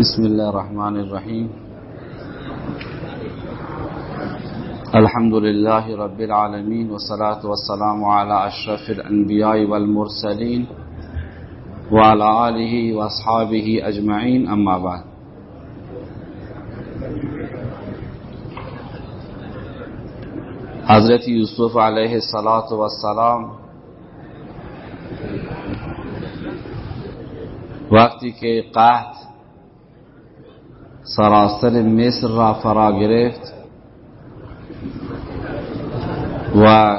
بسم الله الرحمن الرحيم. الحمد لله رب العالمين والصلاة والسلام على أشرف الأنبياء والمرسلين وعلى آله وأصحابه أجمعين أما بعد. حضرت یوسف علیه السلام وقتی که قحط سراسر مصر را فرا گرفت و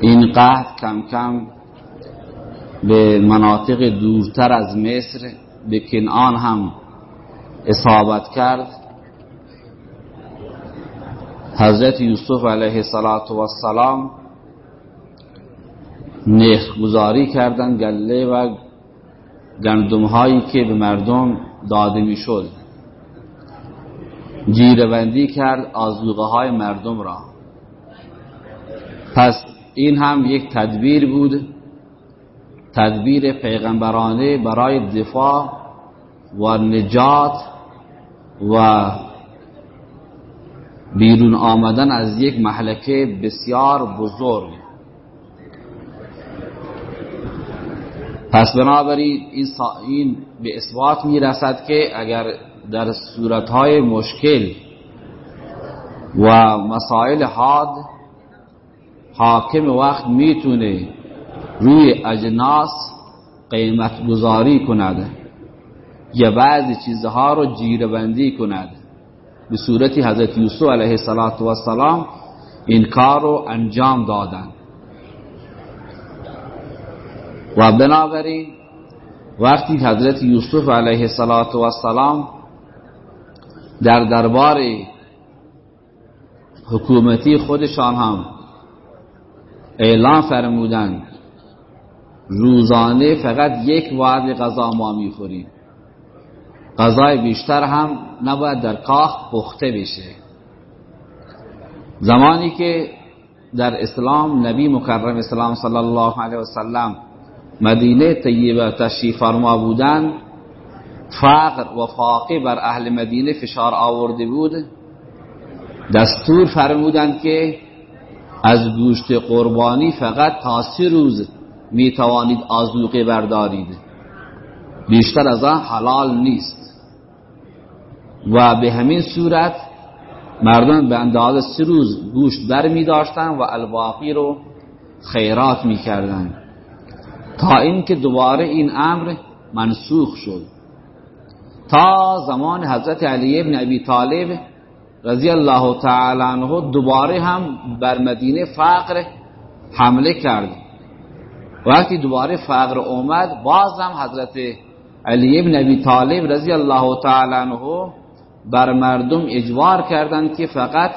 این قحط کم کم به مناطق دورتر از مصر به کنعان هم اصابت کرد. حضرت یوسف علیه السلام نخ گذاری کردن گله و گندم هایی که به مردم داده می‌شد. جیربندی کرد آزوغه های مردم را. پس این هم یک تدبیر بود. تدبیر پیغمبرانه برای دفاع و نجات و بیرون آمدن از یک محلکه بسیار بزرگ. پس بنابراین این, به اثبات می رسد که اگر در صورتهای مشکل و مسائل حاد حاکم وقت می‌تونه روی اجناس قیمت گذاری کند یا بعضی چیزها رو جیربندی کند. به صورتی حضرت یوسف علیه السلام این کار رو انجام دادند و بنابراین وقتی حضرت یوسف علیه السلام در دربار حکومتی خودشان هم اعلان فرمودند روزانه فقط یک وعده غذا ما می‌خوریم. غذای بیشتر هم نباید در کاخ پخته بشه. زمانی که در اسلام نبی مکرم اسلام صلی الله علیه وسلم مدینه طیبه تشریف فرما بودن فقر و فاقه بر اهل مدینه فشار آورده بود. دستور فرمودند که از گوشت قربانی فقط تا سه روز می توانید آزوقه بردارید. بیشتر از آن حلال نیست. و به همین صورت مردم به اندازه سه روز گوشت بر می داشتن و الباقی رو خیرات می کردن تا اینکه دوباره این امر منسوخ شد. تا زمان حضرت علی ابن ابی طالب رضی الله تعالی عنه دوباره هم بر مدینه فقر حمله کرد. وقتی دوباره فقر اومد باز هم حضرت علی ابن ابی طالب رضی الله تعالی عنه بر مردم اجبار کردند که فقط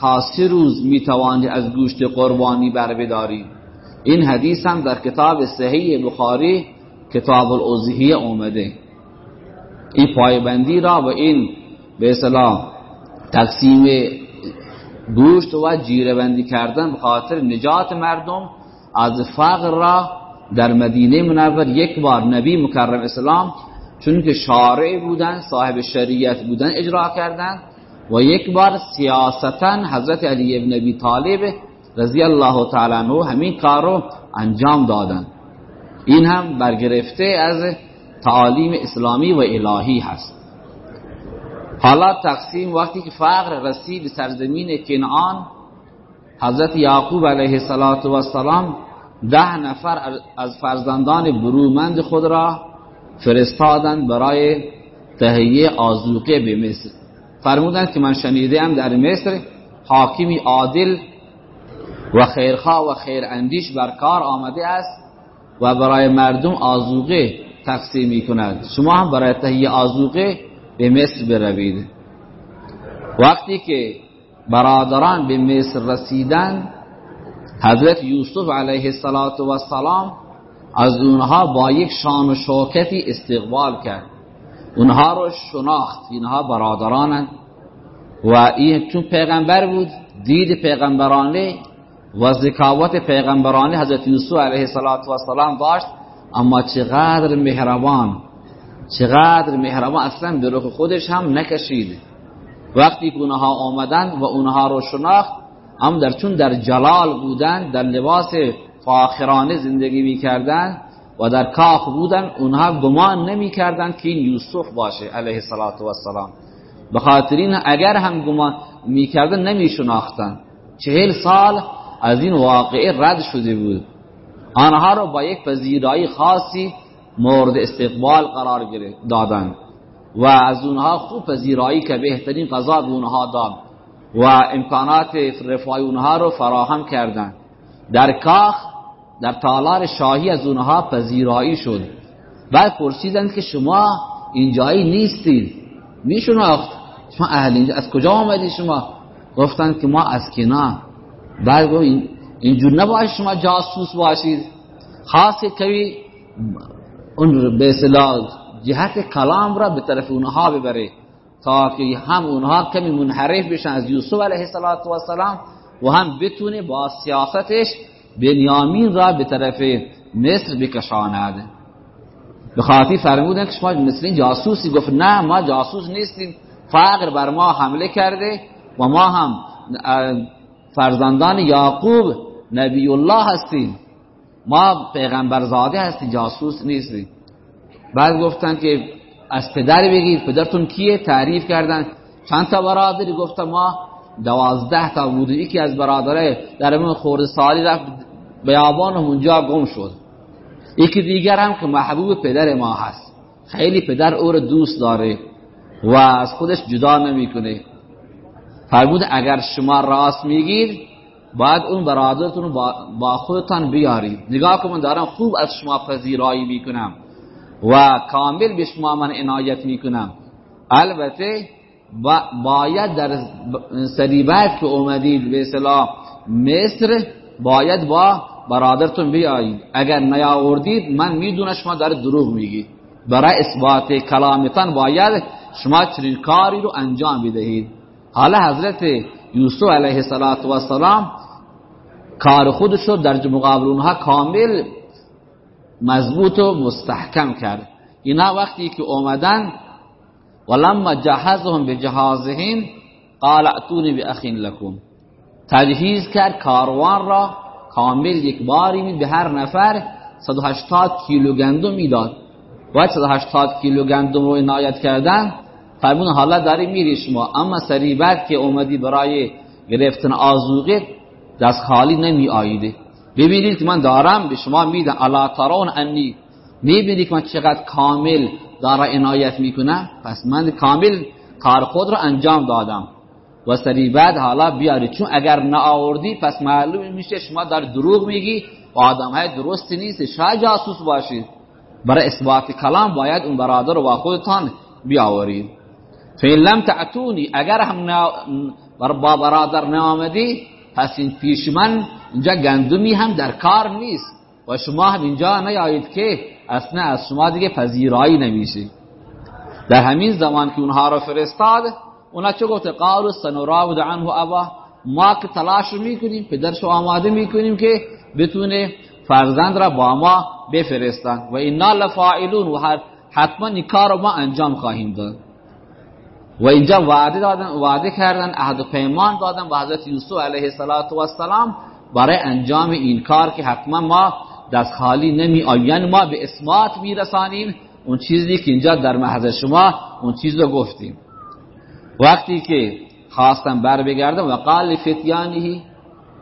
تا سه روز می‌توانید از گوشت قربانی بر بدارید این حدیث هم در کتاب صحیح بخاری کتاب الاضحیه اومده. این پایبندی را و این به اصطلاح تقسیم گوشت و جیره بندی کردن به خاطر نجات مردم از فقر را در مدینه منور یک بار نبی مکرم اسلام چون که شارع بودن صاحب شریعت بودن اجرا کردن و یک بار سیاستا حضرت علی ابن ابی طالب رضی الله تعالی عنہ همین کار رو انجام دادن. این هم برگرفته از تعالیم اسلامی و الهی هست. حالا تقسیم وقتی که فقر رسید سرزمین کنعان حضرت یعقوب علیه السلام ده نفر از فرزندان برومند خود را فرستادند برای تهیه آزوقه به مصر. فرمودند که من شنیدم در مصر حاکمی عادل و خیرخواه و خیر اندیش بر کار آمده است و برای مردم آزوقه تقسیم می کند شما هم برای تهیه آزوقه به مصر بروید. وقتی که برادران به مصر رسیدن حضرت یوسف علیه السلام از اونها با یک شان و شوکتی استقبال کرد. اونها رو شناخت. اینها برادرانند. و این چون پیغمبر بود دید پیغمبرانه و ذکاوت پیغمبرانه حضرت یوسف علیه السلام داشت اما چقدر مهربان چقدر مهربان اصلا به خودش هم نکشید. وقتی که اونها آمدن و اونها رو شناخت هم در چون در جلال بودن در لباس فاخرانه زندگی می‌کردن و در کاخ بودن اونها گمان نمی‌کردند که این یوسف باشه علیه السلام به خاطر این اگر هم گمان می‌کردن نمیشناختن. چهل سال از این واقعه رد شده بود. آنها رو با یک پذیرایی خاصی مورد استقبال قرار دادند و از اونها خوب پذیرایی که بهترین قضا به اونها داد و امکانات رفای اونها رو فراهم کردند. در کاخ در تالار شاهی از اونها پذیرایی شد. بعد پرسیدند که شما اینجایی نیستید. میشناخت شما اهل اینجا از کجا آمدید شما؟ گفتند که ما از کنا بعد گفت اینجور نباید شما جاسوس باشید. خاص کوی اون به جهت کلام را به طرف اونها ببره تا که هم اونها کمی منحرف بشن از یوسف علیه السلام و هم بتونه با سیاستش بنیامین را به طرف مصر بکشاند. به خاطی فرمودن که شما مثل این جاسوسی گفت نه ما جاسوس نیستیم فقر بر ما حمله کرده و ما هم فرزندان یعقوب نبی الله هستیم ما پیغمبر زاده هستیم جاسوس نیستیم بعد گفتن که از پدر بگید پدرتون کیه؟ تعریف کردن. چند تا برادری؟ گفتن ما دوازده تا بود. یکی از برادره در من خورد سالی رفت بیابان اونجا گم شد. یکی دیگر هم که محبوب پدر ما هست. خیلی پدر او رو دوست داره و از خودش جدا نمی‌کنه. فرمود اگر شما راست میگید باید اون برادرتون رو با خودتان بیارید. نگاه که من دارم خوب از شما پذیرایی می‌کنم و کامل به شما من عنایت می‌کنم. البته باید در سریبت که اومدید به اصطلاح مصر باید با برادرتون بیایید. اگر نیاوردید من می‌دونم شما در دروغ میگی. برای اثبات کلامتان باید شما چنین کاری رو انجام بدهید. حالا حضرت یوسف علیه السلام کار خودش رو در مقابل اونها کامل مضبوط و مستحکم کرد. اینا وقتی که اومدن ولما جهزهم به جهازهن قال اتونی به اخین لکم. تجهیز کرد کاروان را کامل یک باری به هر نفر 180 کیلو گندم می‌داد. باید 180 کیلو گندم رو عنایت کردن فرمون حالا داری میری شما. اما سریبت که اومدی برای گرفتن آزوقه دست خالی نمی آیده ببینید که من دارم به شما میدم. الا ترون انی. می‌بینید که من چقدر کامل داره عنایت می‌کنم پس من کامل کار خود رو انجام دادم. و سری بعد حالا بیاری. چون اگر نآوردی پس معلوم میشه شما در دروغ میگی. و آدم های درستی نیست. شاید جاسوس باشید. برای اثبات کلام باید اون برادر با خودتان بیاورید. فین لم تعتونی اگر هم با برادر نآمدی پس این پیش من اینجا گندمی هم در کار نیست. و شما هم اینجا نیایید که اصلا از شما دیگه پذیرایی نمیشه. در همین زمان که اونها رو فرستاد اونا چه گفت قالو سنراود عنه ابا. ما که تلاش می‌کنیم پدرشو آماده می‌کنیم که بتونه فرزند را با ما بفرستن. و اینا لفاعلون و حتما این کار ما انجام خواهیم داد. و اینجا وعده دادن وعده کردن عهد پیمان دادن با حضرت یوسف علیه السلام برای انجام این کار که حتما ما دست خالی نمی آین ما به اثبات میرسانیم اون چیزی که اینجا در محض شما اون چیز رو گفتیم. وقتی که خواستم بر بگردم و قال فتیانهی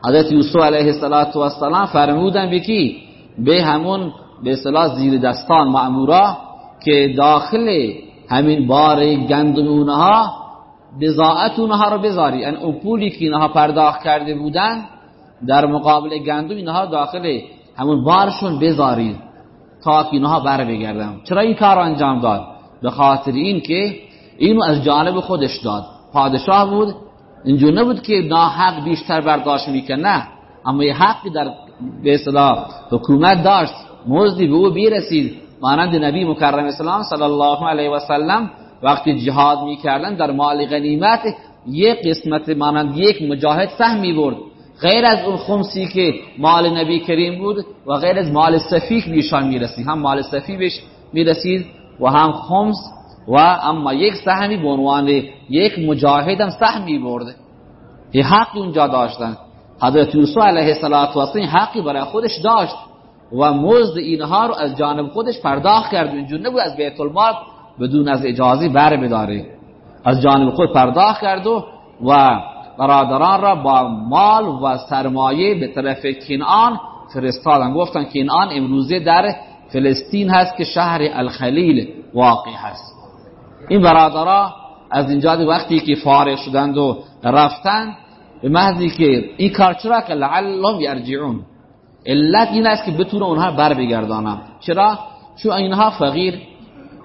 حضرت یوسف علیه السلام فرمودن بکی به همون به اصطلاح زیر دستان معمورا که داخل همین بار گندم اونها بزاعت اونها رو بذاری. یعنی اون پولی که اینها پرداخت کرده بودن در مقابل گندم اینها داخل همون بارشون بذارید تا اینها بر بگردم چرا این کار انجام داد؟ به خاطر این که اینو از جانب خودش داد. پادشاه بود اینجور نبود که ناحق بیشتر برداشت می‌کنه نه. اما یه حقی در به اصطلاح حکومت داشت. مزدی به او بیرسید. مانند نبی مکرم اسلام صلی الله علیه و سلم وقتی جهاد می‌کردن در مال غنیمت یک قسمت مانند یک مجاهد سهمی برد غیر از اون خمسی که مال نبی کریم بود و غیر از مال صفی که بیشان می‌رسید هم مال صفی بهش می‌رسید و هم خمس و اما یک سهمی به عنوان یک مجاهد هم سهمی برده یه حقی اونجا داشتن. حضرت یوسف علیه السلام حقی برای خودش داشت. و مزد اینها رو از جانب خودش پرداخت کرد. اینجور نبود. از بیت المال بدون از اجازه بر بداره از جانب خود پرداخت کرد و و برادران را با مال و سرمایه به طرف کنعان فرستادن. گفتن کنعان امروزه در فلسطین هست که شهر الخلیل واقع هست. این برادرها از اینجا وقتی که فارغ شدند و رفتن به محضی که این کار چرا که لعلهم یرجعون؟ علت این است که بتونه اونها بر بگردانم چرا؟ چون اینها فقیر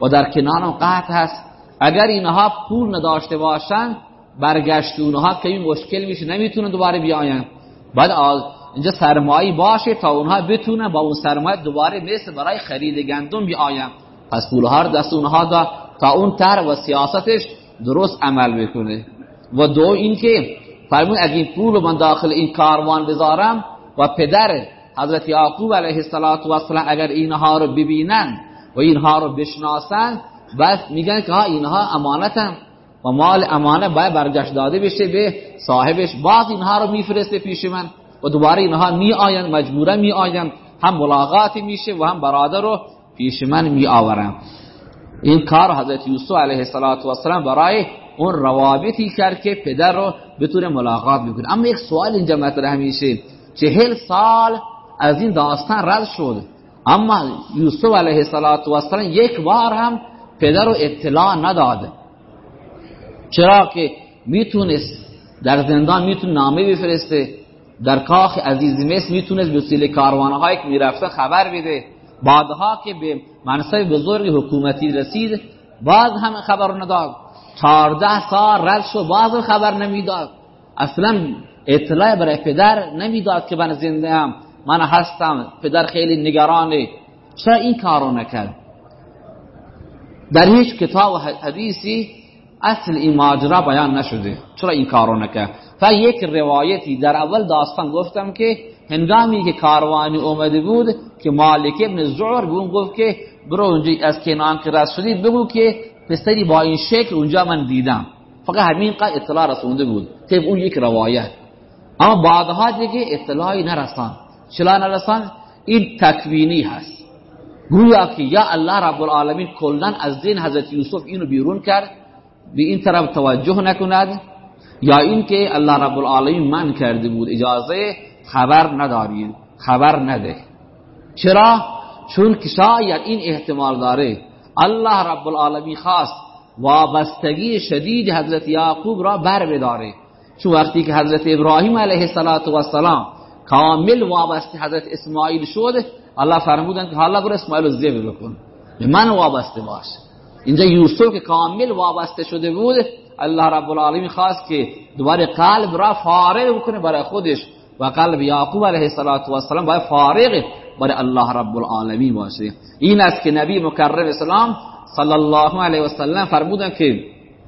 و در کنان قطع هست. اگر اینها پول نداشته باشن برگشت اونها که مشکل میشه نمی‌تونه دوباره بیاین. بعد اینجا سرمایه باشه تا اونها بتونه با اون سرمایه دوباره مثل برای خرید گندم بیاین. پس پولها رو دست اونها دا تا اون تر و سیاستش درست عمل بکنه. و دو اینکه فرمون اگه این پول من داخل این کاروان بذارم و پدر حضرت یعقوب علیه السلام اگر اینها رو ببینن و اینها رو بشناسن بس میگن که ها اینها امانتن. و مال امانت باید برگشت داده بشه به صاحبش. باز اینها رو میفرسته پیش من و دوباره اینها می آین آین هم ملاقات میشه و هم برادر رو پیش من می آورم این کار حضرت یوسف علیه السلام برای اون روابطی کرد که پدر رو بتونه ملاقات بکنه اما یک سوال اینجا مطرح میشه. چهل سال از این داستان رد شد. اما یوسف علیه السلام یک بار هم پدر رو اطلاع نداده. چرا که می‌تونست در زندان می‌تونه نامه بفرسته در کاخ عزیز مصر می‌تونست به وسیله کاروانهایی که می‌رفته خبر بده. بعدها که به منصب بزرگ حکومتی رسید باز هم خبر نداد. چهارده سال رد شد باز خبر نمی‌داد. اصلا اطلاع برای پدر نمی‌داد که من زنده هم من هستم پدر خیلی نگرانه. چرا این کارو نکرد؟ در هیچ کتاب و حدیثی اصل این ماجرا بیان نشده. چرا این کارو نکرد؟ تا یک روایتی در اول داستان گفتم که هنگامی که کاروانی اومده بود که مالک ابن زعر به اون گفت که برو اونجا از کنان که رس شدید بگو که پسری با این شکل اونجا من دیدم. فقط همین قد اطلاع رسونده بود. که اون یک روایت. اما بعدها دیگه اطلاعی نرسان چلا نرسان این تکوینی هست. گویا که یا الله رب العالمین کلن از دین حضرت یوسف اینو بیرون کرد به این طرف توجه نکند یا اینکه الله رب العالمین من کرده بود اجازه خبر ندارید خبر نده. چرا؟ چون که شاید این احتمال داره الله رب العالمین خواست وابستگی شدید حضرت یعقوب را بر بداره. چون وقتی که حضرت ابراهیم علیه السلام کامل وابسته حضرت اسماعیل شد الله فرمودن که حالا برو اسماعیل رو زیب بکن به من وابسته باش. اینجا یوسف که کامل وابسته شده بود الله رب العالمین خواست که دوباره قلب را فارغ بکنه برای خودش و قلب یعقوب علیه السلام باید فارغ برای الله رب العالمین باشه. این است که نبی مکرم اسلام صلی الله علیه و سلم فرمودن که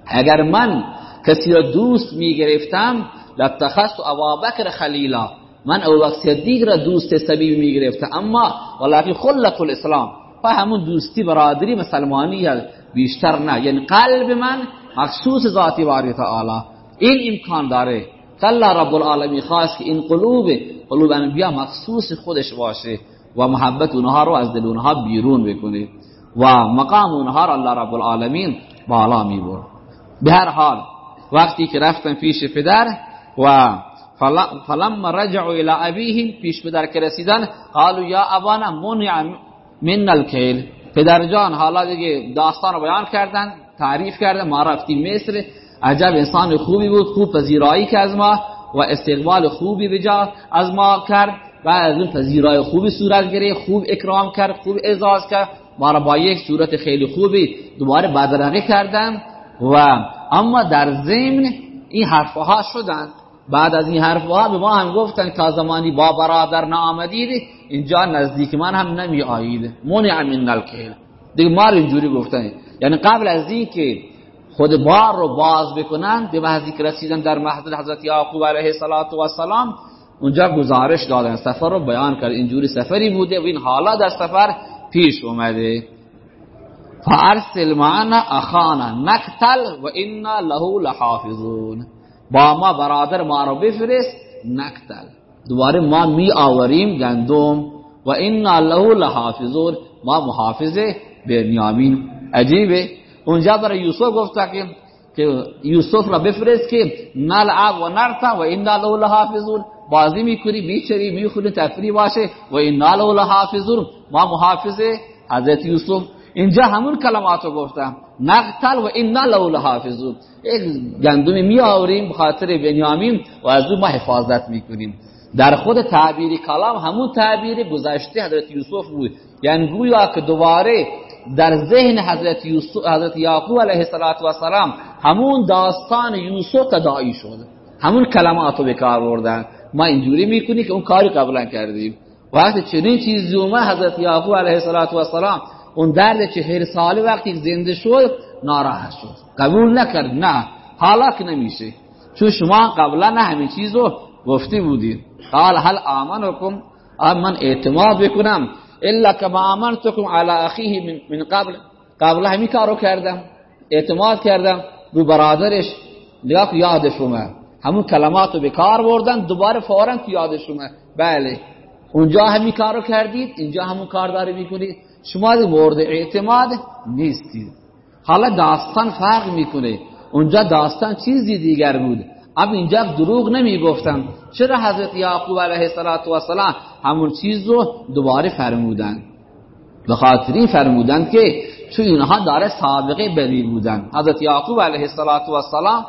اگر من کسی را دوست می گرفتم لاتخذت ابابکر خلیلا. من ابوبکر صدیق را دوست سبیل می گرفتم اما ولکن خلق الاسلام. و همون دوستی برادری مسلمانی بیشتر نه. یعنی قلب من مخصوص ذاتی باری تعالی این امکان داره. الله رب العالمین خواست که این قلوب قلوب انبیا مخصوص خودش باشه و محبت اونها رو از دل اونها بیرون بکنه و مقام اونها رو الله رب العالمین بالا میبر به هر حال وقتی که رفتن پیش پدر و فلما رجعوا الى ابيهم پیش پدر که رسیدن قالوا یا ابانا منع من الكيل پدر جان حالا دیگه داستان رو بیان کردن تعریف کردن ما رفتیم مصر. عجب انسان خوبی بود خوب پذیرایی که از ما و استقبال خوبی بجا از ما کرد. و از اون پذیرای خوبی صورت گرفت خوب اکرام کرد خوب اعزاز کرد. ما را با یک صورت خیلی خوبی دوباره بدرقه کردن و اما در ضمن این حرفها شدن. بعد از این حرفها به ما هم گفتن که زمانی با برادر نآمدید اینجا نزدیک من هم نمی آیید منع من الکیل دیگه ما اینجوری گفتن. یعنی قبل از این که خود بار رو باز بکنن به محضی که رسیدن در محضر حضرت یعقوب علیه السلام اونجا گزارش دادن. سفر رو بیان کرد. اینجوری سفری بوده و این حالا در سفر پیش اومده. فارسل معنا اخانا نقتل و انا له لحافظون. با ما برادر ما رو بفرست نقتل. دوباره ما می آوریم گندم و انا له لحافظون. ما محافظ بنیامین. عجیبه. اونجا برای یوسف گفت که یوسف را بفرست که نلعب و نرتا و انا له لحافظون. بازی می‌کنی میچری می‌خونی تفریح باشه و انا له لحافظون. ما محافظ حضرت یوسف. اینجا همون کلماتو گفتم. نقتل و انا له لحافظون. یک گندمی می آوریم بخاطر بنیامین و از او ما حفاظت می‌کنیم. در خود تعبیری کلام همون تعبیر گذشته حضرت یوسف بود. یعنی گویا که دوباره در ذهن حضرت, یوسف حضرت یعقوب علیه السلام همون داستان یوسف تداعی شد. همون کلمات رو بکار بردن. ما اینجوری می‌کنی که اون کاری قبلا کردیم. وقتی چنین چیزی اومد حضرت یعقوب علیه السلام اون درد چهر ساله وقتی زنده شد ناراحت شد. قبول نکرد نه حالا که نمیشه. چون شما قبلا نه همین چیز رو گفتی بودید. قال هل آمنکم؟ من اعتماد بکنم. الا کما امرتکم علی اخیه من قبل. قبل همین کارو کردم. اعتماد کردم رو برادرش. نگاه یادش اومد. همون کلماتو به کار بردن دوباره فورا تو یادش اومد. بله. اونجا همین کارو کردید اینجا همون کار داری می‌کنید. شما مورد اعتماد نیستید حالا داستان فرق می‌کنه. اونجا داستان چیزی دیگر بود. اب اینجا دروغ نمی گفتم چرا حضرت یعقوب علیه السلام همون چیز رو دوباره فرمودن؟ به خاطر این فرمودن که چون اینها داره سابقه بدی بودن. حضرت یعقوب علیه السلام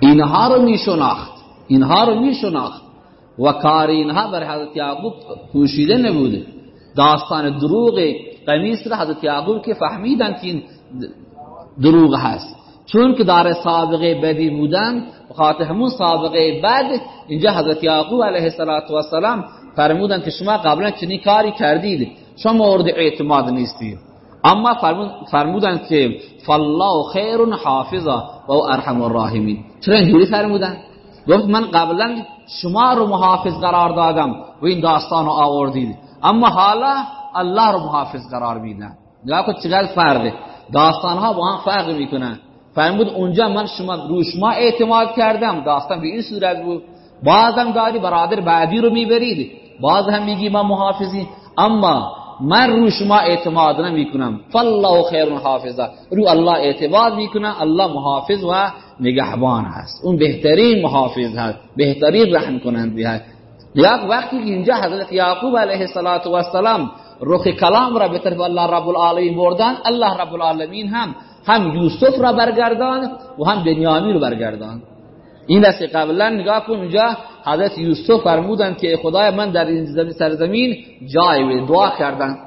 اینها رو می شناخت اینها رو می شناخت و کار اینها بر حضرت یعقوب پوشیده نبوده داستان دروغ قمیص را حضرت یعقوب که فهمیدن که این دروغ هست. چون که داره سابقه بدی بودن خاطر همون سابقه بد اینجا حضرت یعقوب علیه السلام فرمودن که شما قبلا چنین کاری کردید. شما مورد اعتماد نیستید. اما فرمودن که فالله خیر حافظا و ارحم الراحمین. چرا اینجوری فرمودن؟ گفت من قبلا شما رو محافظ قرار دادم و این داستان رو آوردید. اما حالا الله رو محافظ قرار میدن نگاه کن چقدر فرقه داستان ها با هم فرق می‌کنن فرمود اونجا من شما رو شما اعتماد کردم داستان به این صورت بود بازم داری برادر بعدی رو می‌برید باز هم میگی ما محافظی اما من رو شما اعتماد نمی‌کنم فالله خیر حافظا رو الله اعتماد می‌کنم الله محافظ و نگهبان هست اون بهترین محافظ هست بهترین رحم کننده هست یا وقتی اینجا حضرت یعقوب علیه السلام رخ کلام را به طرف الله رب العالمین بردن الله رب العالمین هم هم یوسف را برگردان و هم بنیامین رو برگردان. این دست قبلا نگاه کن اونجا حضرت یوسف فرمودن که خدای من در این سرزمین جای دعا کردن.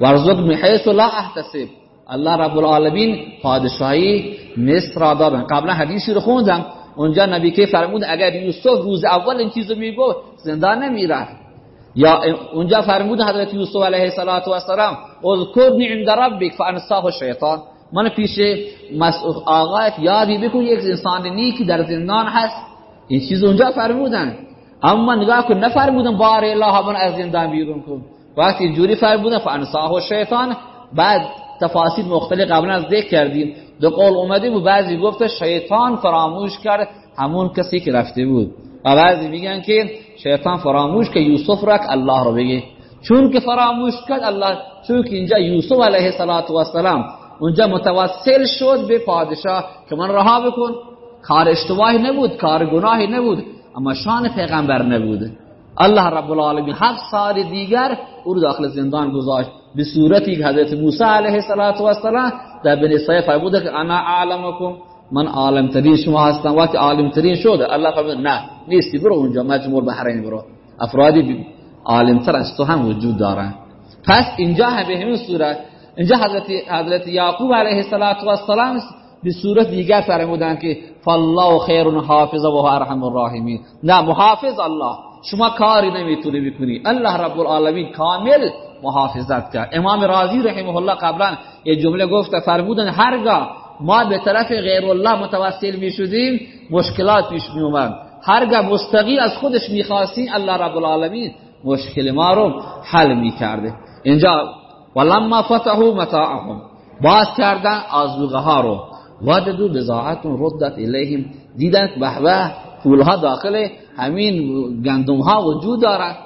ورزق حیث لا احتسب. الله رب العالمین پادشاهی مصر را دادن. قبلا حدیثی رو خوندم. اونجا نبی که فرمود اگر یوسف روز اول این چیزو میگو زندان نمیره. یا اونجا فرمود حضرت یوسف علیه السلام اذکرنی عند ربک فانساه الشیطان من پیش آقایت یادی بکن یک انسان نیکی در زندان هست. این چیز اونجا فرمودن. اما نگاه کن نفرمودن بار الله من از زندان بیرون کن. وقتی اینجوری فرمودن فانساه و شیطان. بعد تفاصیل مختلف قبلا از ذکر کردیم. دو قول اومده و بعضی گفته شیطان فراموش کرد. همون کسی که رفته بود. و بعضی میگن که شیطان فراموش که یوسف را الله رو بگه چون که فراموش کرد الله چون که اینجا یوسف علیه السلام اونجا متوسل شد به پادشاه که من رها بکن. کار اشتباهی نبود کار گناهی نبود اما شان پیغمبر نبود. الله رب العالمین هفت سال دیگر او رو داخل زندان گذاشت. به صورتی که حضرت موسی علیه السلام در بنی اسرائیل فرموده که انا اعلمکم من عالم ترین شما هستم. وقتی عالم ترین شده الله فرمود نه. نیستی برو اونجا مجموع بحرین برو. افرادی عالم تر از تو هم وجود دارن. پس اینجا هم به همین صورت اینجا حضرت حضرت یعقوب علیه السلام به صورت دیگر فرمودن که فالله خیر حافظ و ارحم الراحمین. نه محافظ الله. شما کاری نمی‌تونی بکنی. الله رب العالمین کامل محافظت کرد. امام رازی رحمه الله قبلا یه جمله گفت فرمودن هرگاه ما به طرف غیر الله متوسل می شدیم مشکلات پیش می اومد هرگاه مستقی از خودش می‌خواستیم الله رب العالمین مشکل ما رو حل می کرده اینجا ولما فتحوا متاعهم باز کردن آزوغه ها رو. وجدوا بزاعتون ردت الیهم دیدن که به پولها داخل همین گندم ها وجود دارد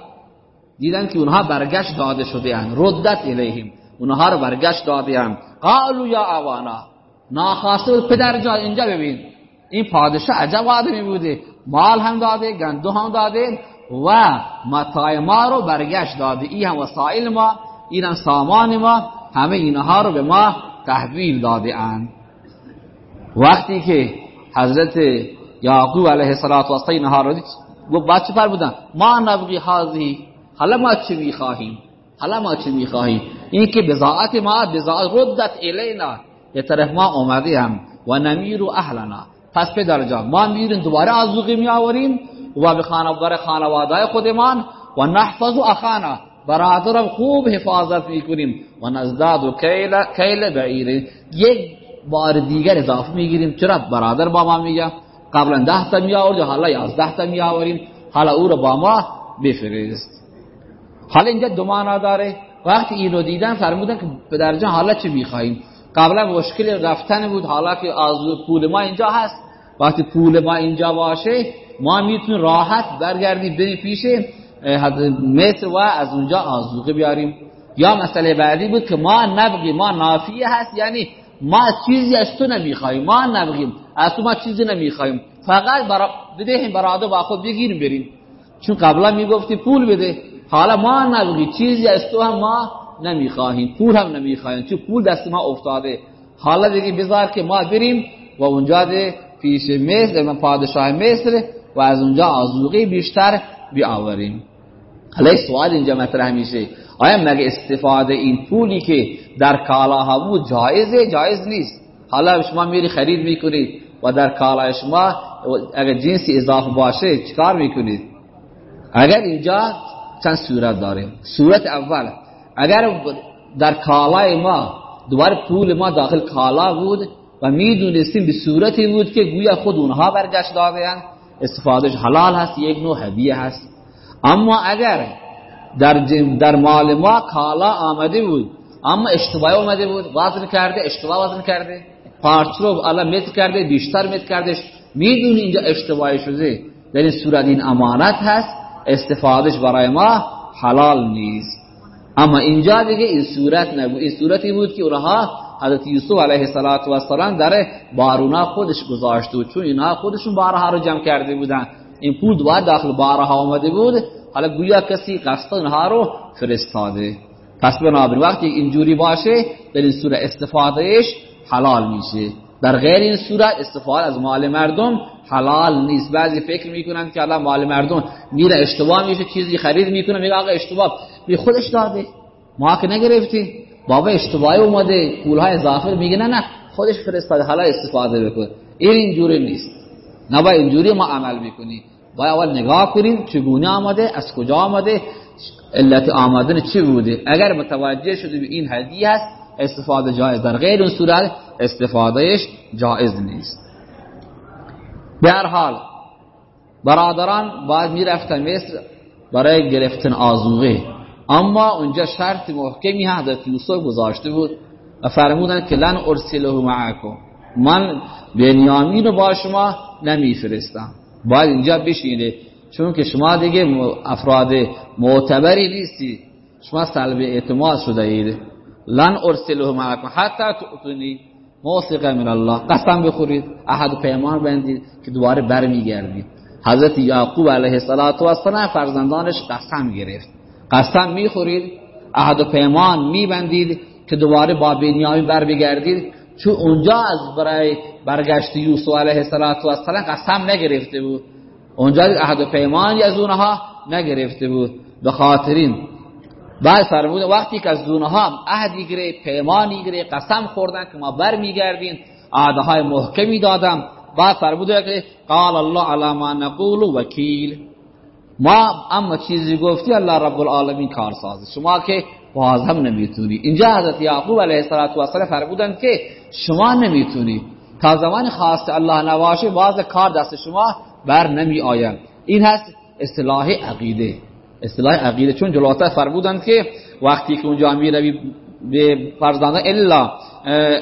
دیدن که اونها برگشت داده شده اند ردت الیهم اونها رو برگشت داده اند قالوا یا اوانا ناخواسته پدر جان اینجا ببین. این پادشاه عجب آدمی بوده. مال هم داده گندم هم داده و متاع ما رو برگشت داده. این هم وسائل ما این هم سامان ما همه اینها رو به ما تحویل داده اند وقتی که حضرت یعقوب علیه السلام و اینها رو دید گفت بچه پر بودن؟ ما نبغی حاضی حالا ما چه می‌خواهیم؟ حالا ما چه می‌خواهیم؟ این که بزاعت ما بزاعت ردت الینا یه طرف ما اومده هم و نمیر و اهلنا. پس پدر جان ما میریم دوباره آزوقی می آوریم و به خانواده خانواده خودمان و نحفظ اخانا برادرم خوب حفاظت می‌کنیم و نزداد و کیل, کیل بعیر. یک بار دیگر اضافه می‌گیریم. چرا؟ برادر با ما میگه قبلا ده تا می آورد حالا یازده تا می آوریم حالا او رو با ما بفرست. حالا اینجا دو داره. وقتی اینو دیدن فرمودن که پدر جان حالا چه می‌خواهیم؟ قبلا مشکل رفتن بود حالا که از پول ما اینجا هست. وقتی پول ما اینجا باشه ما می‌تونیم راحت برگردیم بریم پیش مصر و از اونجا آزوقه بیاریم. یا مسئله بعدی بود که ما نبغی ما نافیه هست یعنی ما چیزی از تو نمی‌خوایم ما نبغیم از تو ما چیزی نمی‌خوایم فقط برا بدهیم براده با خود بگیریم بریم. چون قبلا می‌گفتی پول بده. حالا ما نبغی چیزی از تو هم ما نمی‌خواهیم پول هم نمی‌خواهیم چون پول دست ما افتاده. حالا دیگه بذار که ما بریم و اونجا ده پیش مصر پادشاه مصر و از اونجا آزوقی بیشتر بیاوریم. حالا سوال اینجا مطرح میشه. آیا مگه استفاده این پولی که در کالاها بود جایزه؟ جایز نیست. حالا شما میری خرید می‌کنید و در کالای شما اگر جنسی اضافه باشه چیکار می‌کنید؟ اگر اینجا چند صورت داریم. صورت اول اگر در کالای ما دوباره پول ما داخل کالا بود و می‌دونستیم به صورتی بود که گویا خود اونها برگشت دادن استفادهش حلال هست یک نوع هدیه هست. اما اگر در, در مال ما کالا آمده بود اما اشتباه آمده بود وزن کرده اشتباه وزن کرده پارچ رو الان کرده بیشتر متر کردش. می‌دونی اینجا اشتباهی شده. در این صورت این امانت هست. استفادهش برای ما حلال نیست. اما اینجا دیگه این صورت نبود. این صورتی بود که اونها حضرت یوسف علیه السلام در بارونا خودش گذاشته بود. چون اینها خودشون بارها رو جمع کرده بودن. این پول دوباره داخل بارها آمده بود. حالا گویا کسی قصد اینها رو فرستاده. پس بنابراین وقتی اینجوری باشه در این صورت استفادهش حلال میشه. در غیر این صورت استفاده از مال مردم حلال نیست. بعضی فکر می‌کنن که الان مال مردم میره اشتباه میشه چیزی خرید می‌کنه میگه آقا اشتباه. به خودش داده. ما که نگرفتیم. بابا اشتباهی اومده پولها اضافه میگه نه نه خودش فرستاده حالا استفاده بکن این اینجوری نیست. نه اینجوری ما عمل می‌کنیم. باید اول نگاه کنیم چگونه آمده از کجا آمده علت آمدن چی بوده. اگر متوجه شده به این هدیه هست استفاده جایز در غیر اون صورت استفادهش جایز نیست. به هر حال برادران باید می‌رفتن مصر برای گرفتن آزوغه اما اونجا شرط محکمی حضرت یوسف گذاشته بود و فرمودن که لن ارسله معکم. من بنیامین رو با شما نمیفرستم. باید اینجا بشینه چون که شما دیگه افراد معتبری نیستی. شما سلب اعتماد شده اید. لن ارسله معکم. حتی تؤتونی موثقه من الله. قسم بخورید. احد پیمان بندید که دوباره برمیگردید. حضرت یعقوب علیه السلام فرزندانش قسم گرفت. قسم می‌خورید احد پیمان میبندید که دوباره با بنیامین بر بگردید چون اونجا از برای برگشت یوسف علیه السلام قسم نگرفته بود. اونجا عهد پیمانی از اونها نگرفته بود. به خاطرین بعد فرمود وقتی که از اونها عهدی گره پیمانی گره قسم خوردن که ما بر میگردیم عهدهای محکمی دادم. بعد فرمود که قال الله علی ما نقول وکیل. ما اما چیزی گفتی الله رب العالمین کارساز شما که باز هم نمی‌تونی. اینجا حضرت یعقوب علیه السلام فرمودن که شما نمی‌تونی. تا زمان خاص الله نواشه باز کار دست شما بر نمی آید. این هست اصطلاح عقیده. اصطلاح عقیده. چون جلوتر فرمودن که وقتی که اونجا می روی به فرزندان الا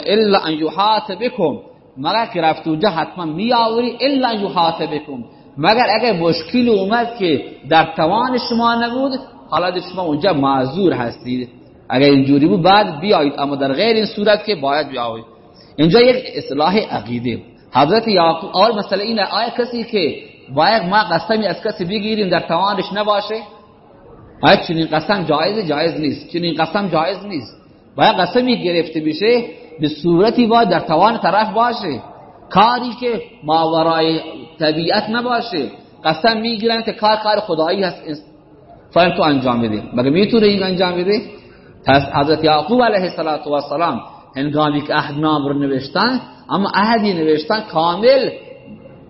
الا ان یحاط بکم. مگر که رفت اونجا حتما می آوری الا ان یحاط بکم. مگر اگر مشکل اومد که در توان شما نبود حالا شما اونجا معذور هستید. اگر اینجوری بود بعد بیایید. اما در غیر این صورت که باید بیایید. اینجا یک اصلاح عقیده. حضرت یعقوب اول مسئله اینه آیا کسی که باید ما قسمی از کسی بگیریم در توانش نباشه؟ آیا چنین قسم جایز؟ جایز نیست. چنین قسم جایز نیست. باید قسمی گرفته بشه به صورتی باید در توان طرف باشه. کاری که ماورای طبیعت نباشه. قسم می‌گیرن که کار کار خدایی هست. فاید تو انجام بده. مگه می‌تونه این انجام بده؟ پس حضرت یعقوب علیه السلام هنگامی که عهد نام رو نوشتن اما عهدی نوشتن کامل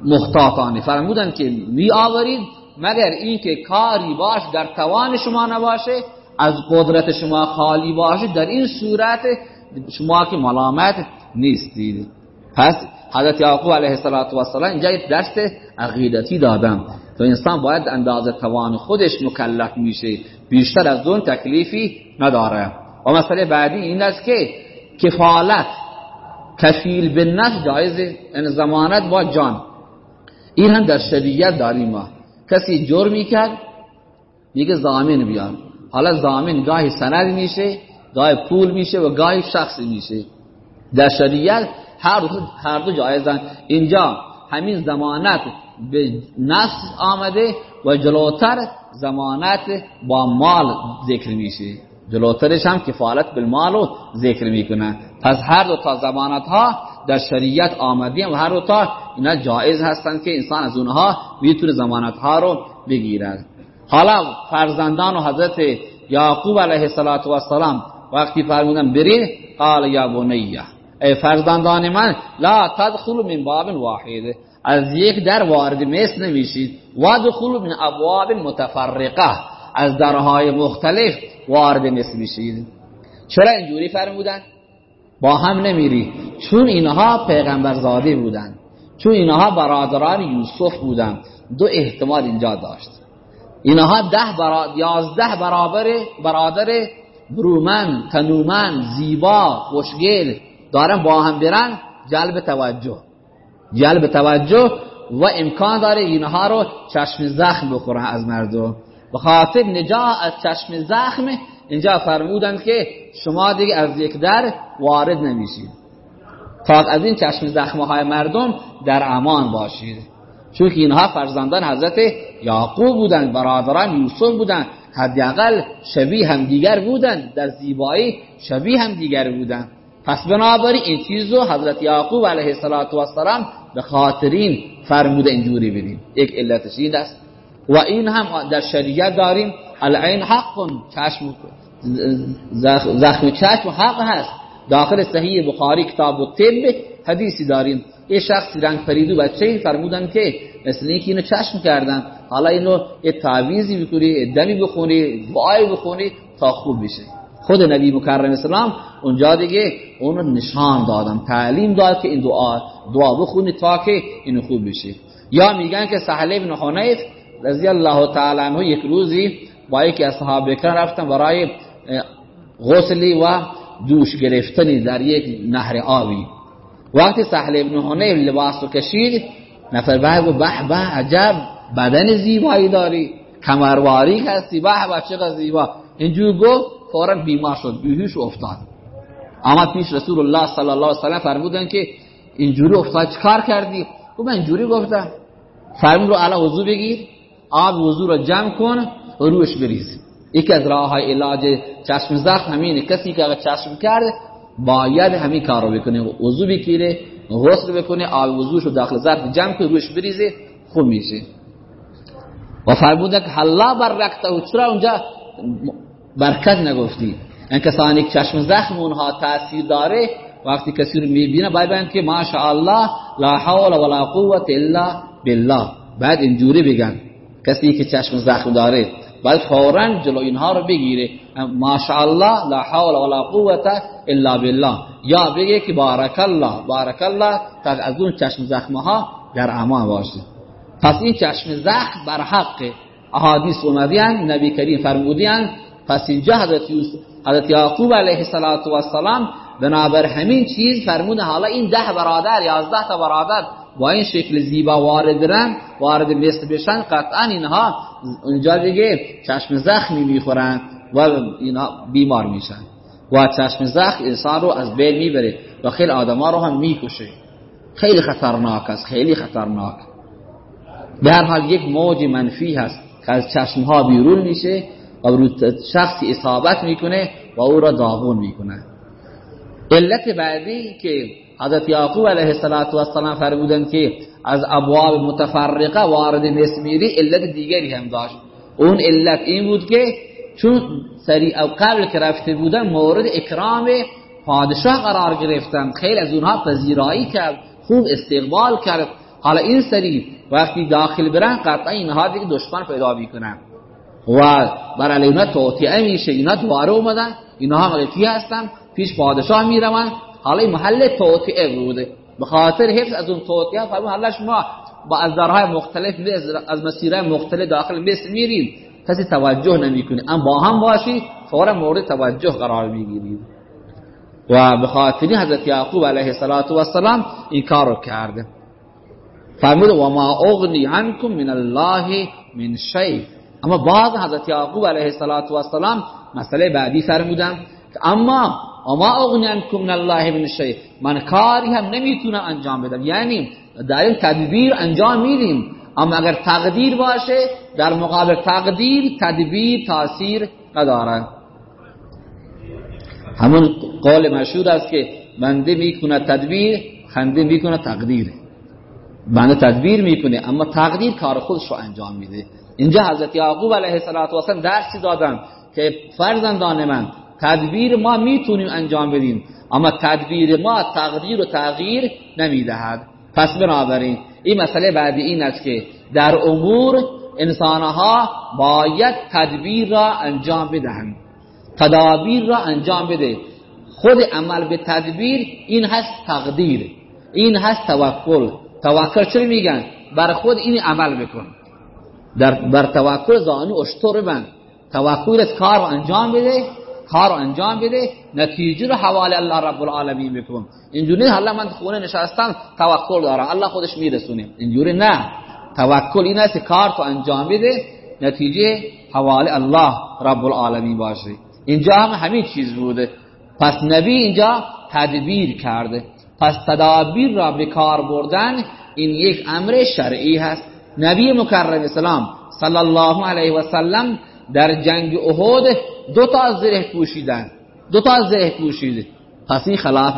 مختاطانه فرمودن که می آورید مگر اینکه کاری باش در توان شما نباشه از قدرت شما خالی باشه. در این صورت شما که ملامت نیستید. پس حضرت یعقوب علیه السلام اینجا یک درس عقیدتی دادم تو انسان باید اندازه توان خودش مکلف میشه. بیشتر از اون تکلیفی نداره. و مسئله بعدی این است که کفالت کفیل به نفس جایزه این زمانت با جان. این هم در شریعت داریم ما. کسی جرمی کرد میگه زامن بیان حالا زامن گاهی سند میشه گاهی پول میشه و گاهی شخصی میشه. در شریعت هر دو, هر دو جایزن اینجا همین زمانت به نفس آمده و جلوتر زمانت با مال ذکر میشه. جلوترش هم کفالت بالمال رو ذکر می‌کنه. پس هر دو تا زمانت ها در شریعت آمدی و هر دو تا اینا جایز هستند که انسان از اونها می‌تونه زمانت ها رو بگیرد حالا فرزندان و حضرت یعقوب علیه السلام وقتی فرمودن برید قال یا بنیه ای فرزندان من لا تدخل من باب واحد. از یک در وارد مثل نمیشید. و دخول من ابواب متفرقه. از درهای مختلف وارد مثل میشید. چرا اینجوری فرمودن؟ با هم نمیری. چون اینها پیغمبر زاده بودن. چون اینها برادران یوسف بودن. دو احتمال اینجا داشت. اینها ده برا... یازده برابر برادر برومن تنومن زیبا خوشگل دارن با هم برن جلب توجه. جلب توجه و امکان داره اینها رو چشم زخم بخورن از مردم. به خاطر نجات از چشم زخم اینجا فرمودند که شما دیگه از یک در وارد نمیشید. تا از این چشم زخمه های مردم در امان باشید. چون که اینها فرزندان حضرت یعقوب بودند برادران یوسف بودند. حداقل شبیه هم دیگر بودند در زیبایی شبیه هم دیگر بودند. پس بنابراین این چیزو حضرت یعقوب علیه السلام به خاطرین فرموده اینجوری بدیم یک علتش این است. و این هم در شریعت داریم. العین حق چشم زخم چشم حق هست. داخل صحیح بخاری کتاب و طب حدیثی داریم. یه شخصی رنگ پریدو بچه فرمودن که مثل اینکه اینو چشم کردن. حالا اینو یه تعویزی بکنی دمی بخونی دعای بخونی تا خوب بشه. خود نبی مکرم اسلام اونجا دیگه اونو نشان دادم تعلیم داد که این دعا دعا بخونی تا که اینو خوب بشه. یا میگن که سهل ابن حنیف رضی الله تعالی عنه یک روزی با یکی از صحابه رفتن برای غسلی و دوش گرفتنی در یک نهر آبی. وقتی سهل ابن حنیف لباس رو کشید نفر بعد گفت به به عجب بدن زیبایی داری کمرواری هستی به به چقدر زیبا. اینجور گفت فورا بیمار شد بیهوش افتاد. آمد پیش رسول الله صلی الله علیه و سلم فرمودن که اینجوری افتاد چکار کردی؟ گفت من اینجوری گفتم. فرمود رو علا وضو بگیر آب وضو رو جمع کن و روش بریز. یکی از راه های علاج چشم زخم همینه کسی که اگر چشم کرده باید همین کار رو بکنه. وضو بگیره غسل بکنه آب وضوش رو داخل ظرف جمع کنه روش بریزه خوب میشه و فرمودن که حلا برکته چرا اونجا برکت نگفتی. این کسانی که چشم زخم اونها تاثیر داره وقتی کسی رو می‌بینه باید بگن که ماشاءالله لا حول ولا قوت الا بالله. بعد اینجوری بگن. کسی که چشم زخم داره باید فورا جلو اینها رو بگیره. ماشاءالله لا حول ولا قوت الا بالله. یا بگه که بارک الله بارک الله تا از اون چشم زخمه ها در امان باشه. پس این چشم زخم بر حق. احادیث اومدیان نبی کریم فرمودیان پس اینجا حضرت, حضرت یعقوب علیه السلام بنابر همین چیز فرمود حالا این ده برادر یازده تا برادر با این شکل زیبا وارد رن وارد مصر بشن قطعا اینها اونجا دیگه چشم زخمی می‌خورن و اینا بیمار میشن. و چشم زخم انسان رو از بین می‌بره و خیلی آدم رو هم می‌کشه. خیلی خطرناک است خیلی خطرناک. به هر حال یک موج منفی هست که از چشم ها بیرون میشه. و رو شخصی اصابت می‌کنه و او را داغون می‌کنه علت بعدی که حضرت یعقوب علیه السلام فرمودند که از ابواب متفرقه وارد نسمیری علت دیگری هم داشت. اون علت این بود که چون سری او قبل که رفته بودن مورد اکرام پادشاه قرار گرفتن. خیلی از اونها پذیرایی کرد خوب استقبال کرد. حالا این سری وقتی داخل برن قطعا اینها دیگه دشمن پیدا می‌کنن. و بر اینا توطئه میشه اینا دوباره اومدن اینها ملکی هستن؟ پیش پادشاه میرون حالا این محل توطئه بوده. به خاطر حفظ از اون توطئه فرمود حالا شما با از درهای مختلف از مسیرهای مختلف داخل مصر میریم کسی توجه نمی‌کنه. اما با هم باشی فورا مورد توجه قرار می‌گیرید و به خاطر حضرت یعقوب علیه السلام این کار رو کرده. فرمود و ما اغنی عنکم من الله من شیء. اما بعد حضرت یعقوب علیه السلام مسئله بعدی فرمودن اما اما اغنی من الله من شیء من کاری هم نمی‌تونم انجام بدم. یعنی در این تدبیر انجام میدیم. اما اگر تقدیر باشه در مقابل تقدیر تدبیر تاثیر نداره همون قول مشهور است که بنده می‌کنه تدبیر خنده می‌کنه تقدیر. بنده تدبیر می‌کنه اما تقدیر کار خودش رو انجام میده. اینجا حضرت یعقوب علیه السلام درسی دادن؟ که فرزندان من تدبیر ما می‌تونیم انجام بدیم اما تدبیر ما تقدیر و تغییر نمی‌دهد. پس بنابراین این مسئله بعدی این است که در امور انسانها باید تدبیر را انجام بدهند. تدابیر را انجام بده. خود عمل به تدبیر این هست تقدیر این هست توکل. توکل چرا میگن؟ بر خود این عمل بکن. در بر توکل زانی اشتر بند. توکل کار انجام بده کار انجام بده نتیجه رو حواله الله رب العالمین بکن اینجوری حالا من خونه نشستم توکل دارم. الله خودش میرسونه. اینجوری نه. توکل این است کار تو انجام بده نتیجه حواله الله رب العالمین باشه. اینجا هم همین چیز بوده. پس نبی اینجا تدبیر کرده. پس تدابیر را به کار بردن این یک امر شرعی هست. نبی مکرم اسلام صلی الله علیه و سلم در جنگ احد دو تا زره پوشیدن دو تا زره پوشیده پس این خلاف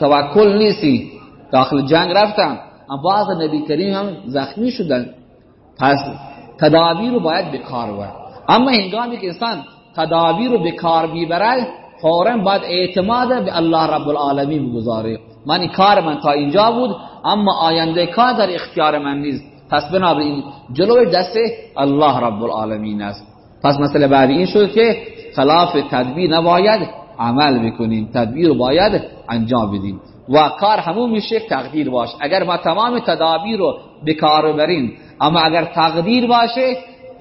توکل نیستی داخل جنگ رفتن اما بعض نبی کریم هم زخمی شدن پس تدابیر رو باید به کار برد اما هنگامی که انسان تدابیر رو به کار می‌بره فورا باید اعتماد به الله رب العالمین بگذاره من کار من تا اینجا بود اما آینده کار در اختیار من نیست پس بنابراین جلوی دست الله رب العالمین است. پس مسئله بعدی این شد که خلاف تدبیر نباید عمل بکنیم. تدبیر باید انجام بدیم. و کار همون میشه تقدیر باشه اگر ما تمام تدابیر رو به کار بریم اما اگر تقدیر باشه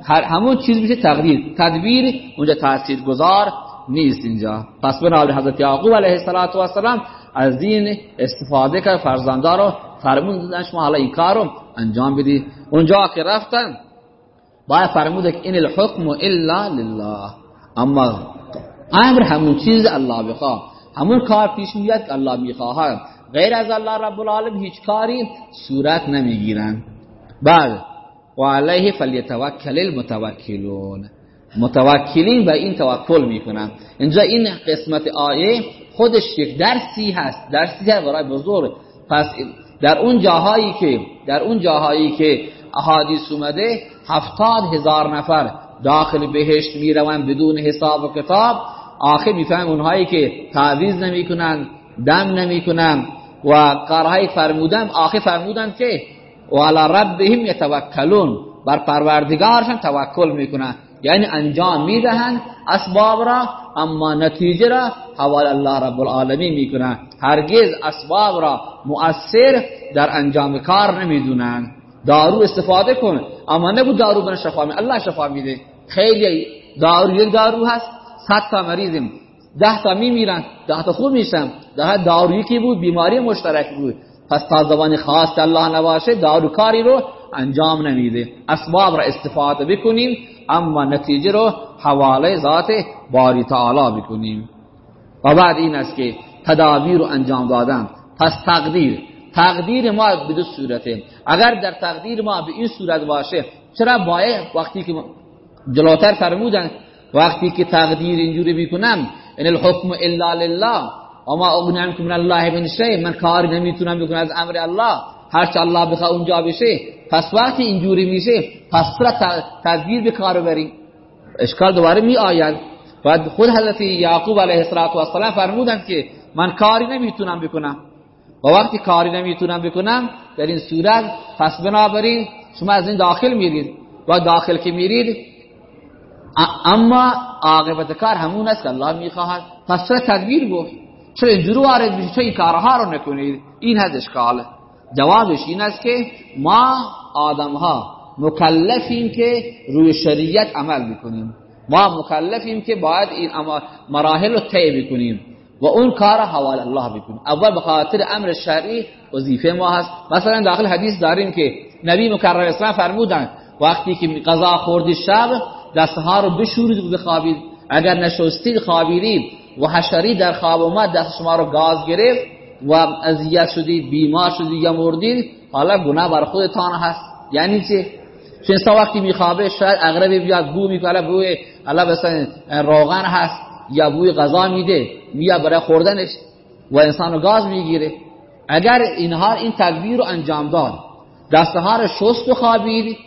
همون چیز میشه تقدیر. تدبیر اونجا تاثیر گذار نیست اینجا. پس بنابراین حضرت یعقوب علیه السلام از دین استفاده کرد فرزنده رو فرمون دادن شما حالا این کار انجام بدی اونجا که رفتن باید فرمود که این الحکم الا لله. اما امر همون چیز الله بخواه. همون کار پیش میاد که الله می‌خواهد. غیر از الله رب العالم هیچ کاری صورت نمی‌گیرن. بعد و علیه فلیتوکل المتوکلون. متوکلین به این توکل می‌کنن. اینجا این قسمت آیه خودش یک درسی هست. درسی برای بزرگ. پس در اون جاهایی که در اون جاهایی که احادیث اومده هفتاد هزار نفر داخل بهشت می‌روند بدون حساب و کتاب. آخر میفهم اونهایی که تعویز نمی‌کنن دم نمی‌کنن و کارهای فرمودن آخر فرمودن که وعلى ربهم یتوکلون بر پروردگارشان توکل می‌کنن. یعنی انجام می‌دهند اسباب را اما نتیجه را حوال الله رب العالمین می‌کنن هرگز اسباب را مؤثر در انجام کار نمی‌دونن دارو استفاده کن. اما نگو دارو بنا شفا می الله شفا میده. خیلی دارو یک دارو هست صد تا مریضیم. ده تا میمیرن ده تا خوب میشن ده دارویی که بود بیماری مشترک بود. پس تا زبان خاص الله نباشه دارو کاری رو انجام نمیده. اسباب را استفاده بکنیم. اما نتیجه رو حواله ذات باری تعالی بکنیم و بعد این است که تدابیر رو انجام دادن. پس تقدیر. تقدیر ما به دو صورته. اگر در تقدیر ما به این صورت باشه چرا باید وقتی که جلوتر فرمودن وقتی که تقدیر اینجوری می‌کنم ان الحکم الا لله اما اغنی من الله من شیء من کاری نمی‌تونم بکنم از امر الله. هرچه الله بخواه اونجا بشه پس وقتی اینجوری میشه پس چرا تدبیر به کار بریم اشکال دوباره می آید بعد خود حضرت یعقوب علیه السلام فرمودند که من کاری نمی‌تونم بکنم. و وقتی کاری نمی‌تونم بکنم در این صورت پس بنابراین شما از این داخل میرید. و داخل که میرید اما عاقبت کار همون است که الله می‌خواهد. پس چرا تدبیر گفت. چرا اینجوری وارد بشید چرا این کارها رو نکنید؟ این هست اشکاله. جوابش این است که ما آدم ها مکلفیم که روی شریعت عمل بکنیم. ما مکلفیم که باید این مراحل رو طی بکنیم و اون کار حوال الله بکنیم. اول به خاطر امر شرعی وظیفه ما هست. مثلا داخل حدیث داریم که نبی مکرم اسلام فرمودن وقتی که قضا خوردی شب دستها رو بشورید و بخوابید. اگر نشستید خوابیدید و حشری در خواب اومد دست شما رو گاز گرفت و اذیت شدید بیمار شدید یا مردید حالا گناه بر خودتان هست. یعنی چه چون وقتی میخوابه شاید اغربی بیاد بو می‌کنه بوی الله مثلا روغن هست یا بوی غذا میده میاد برای خوردنش و انسان گاز می‌گیره. اگر اینها این تدبیر رو انجام داد دستها رو شست و خوابید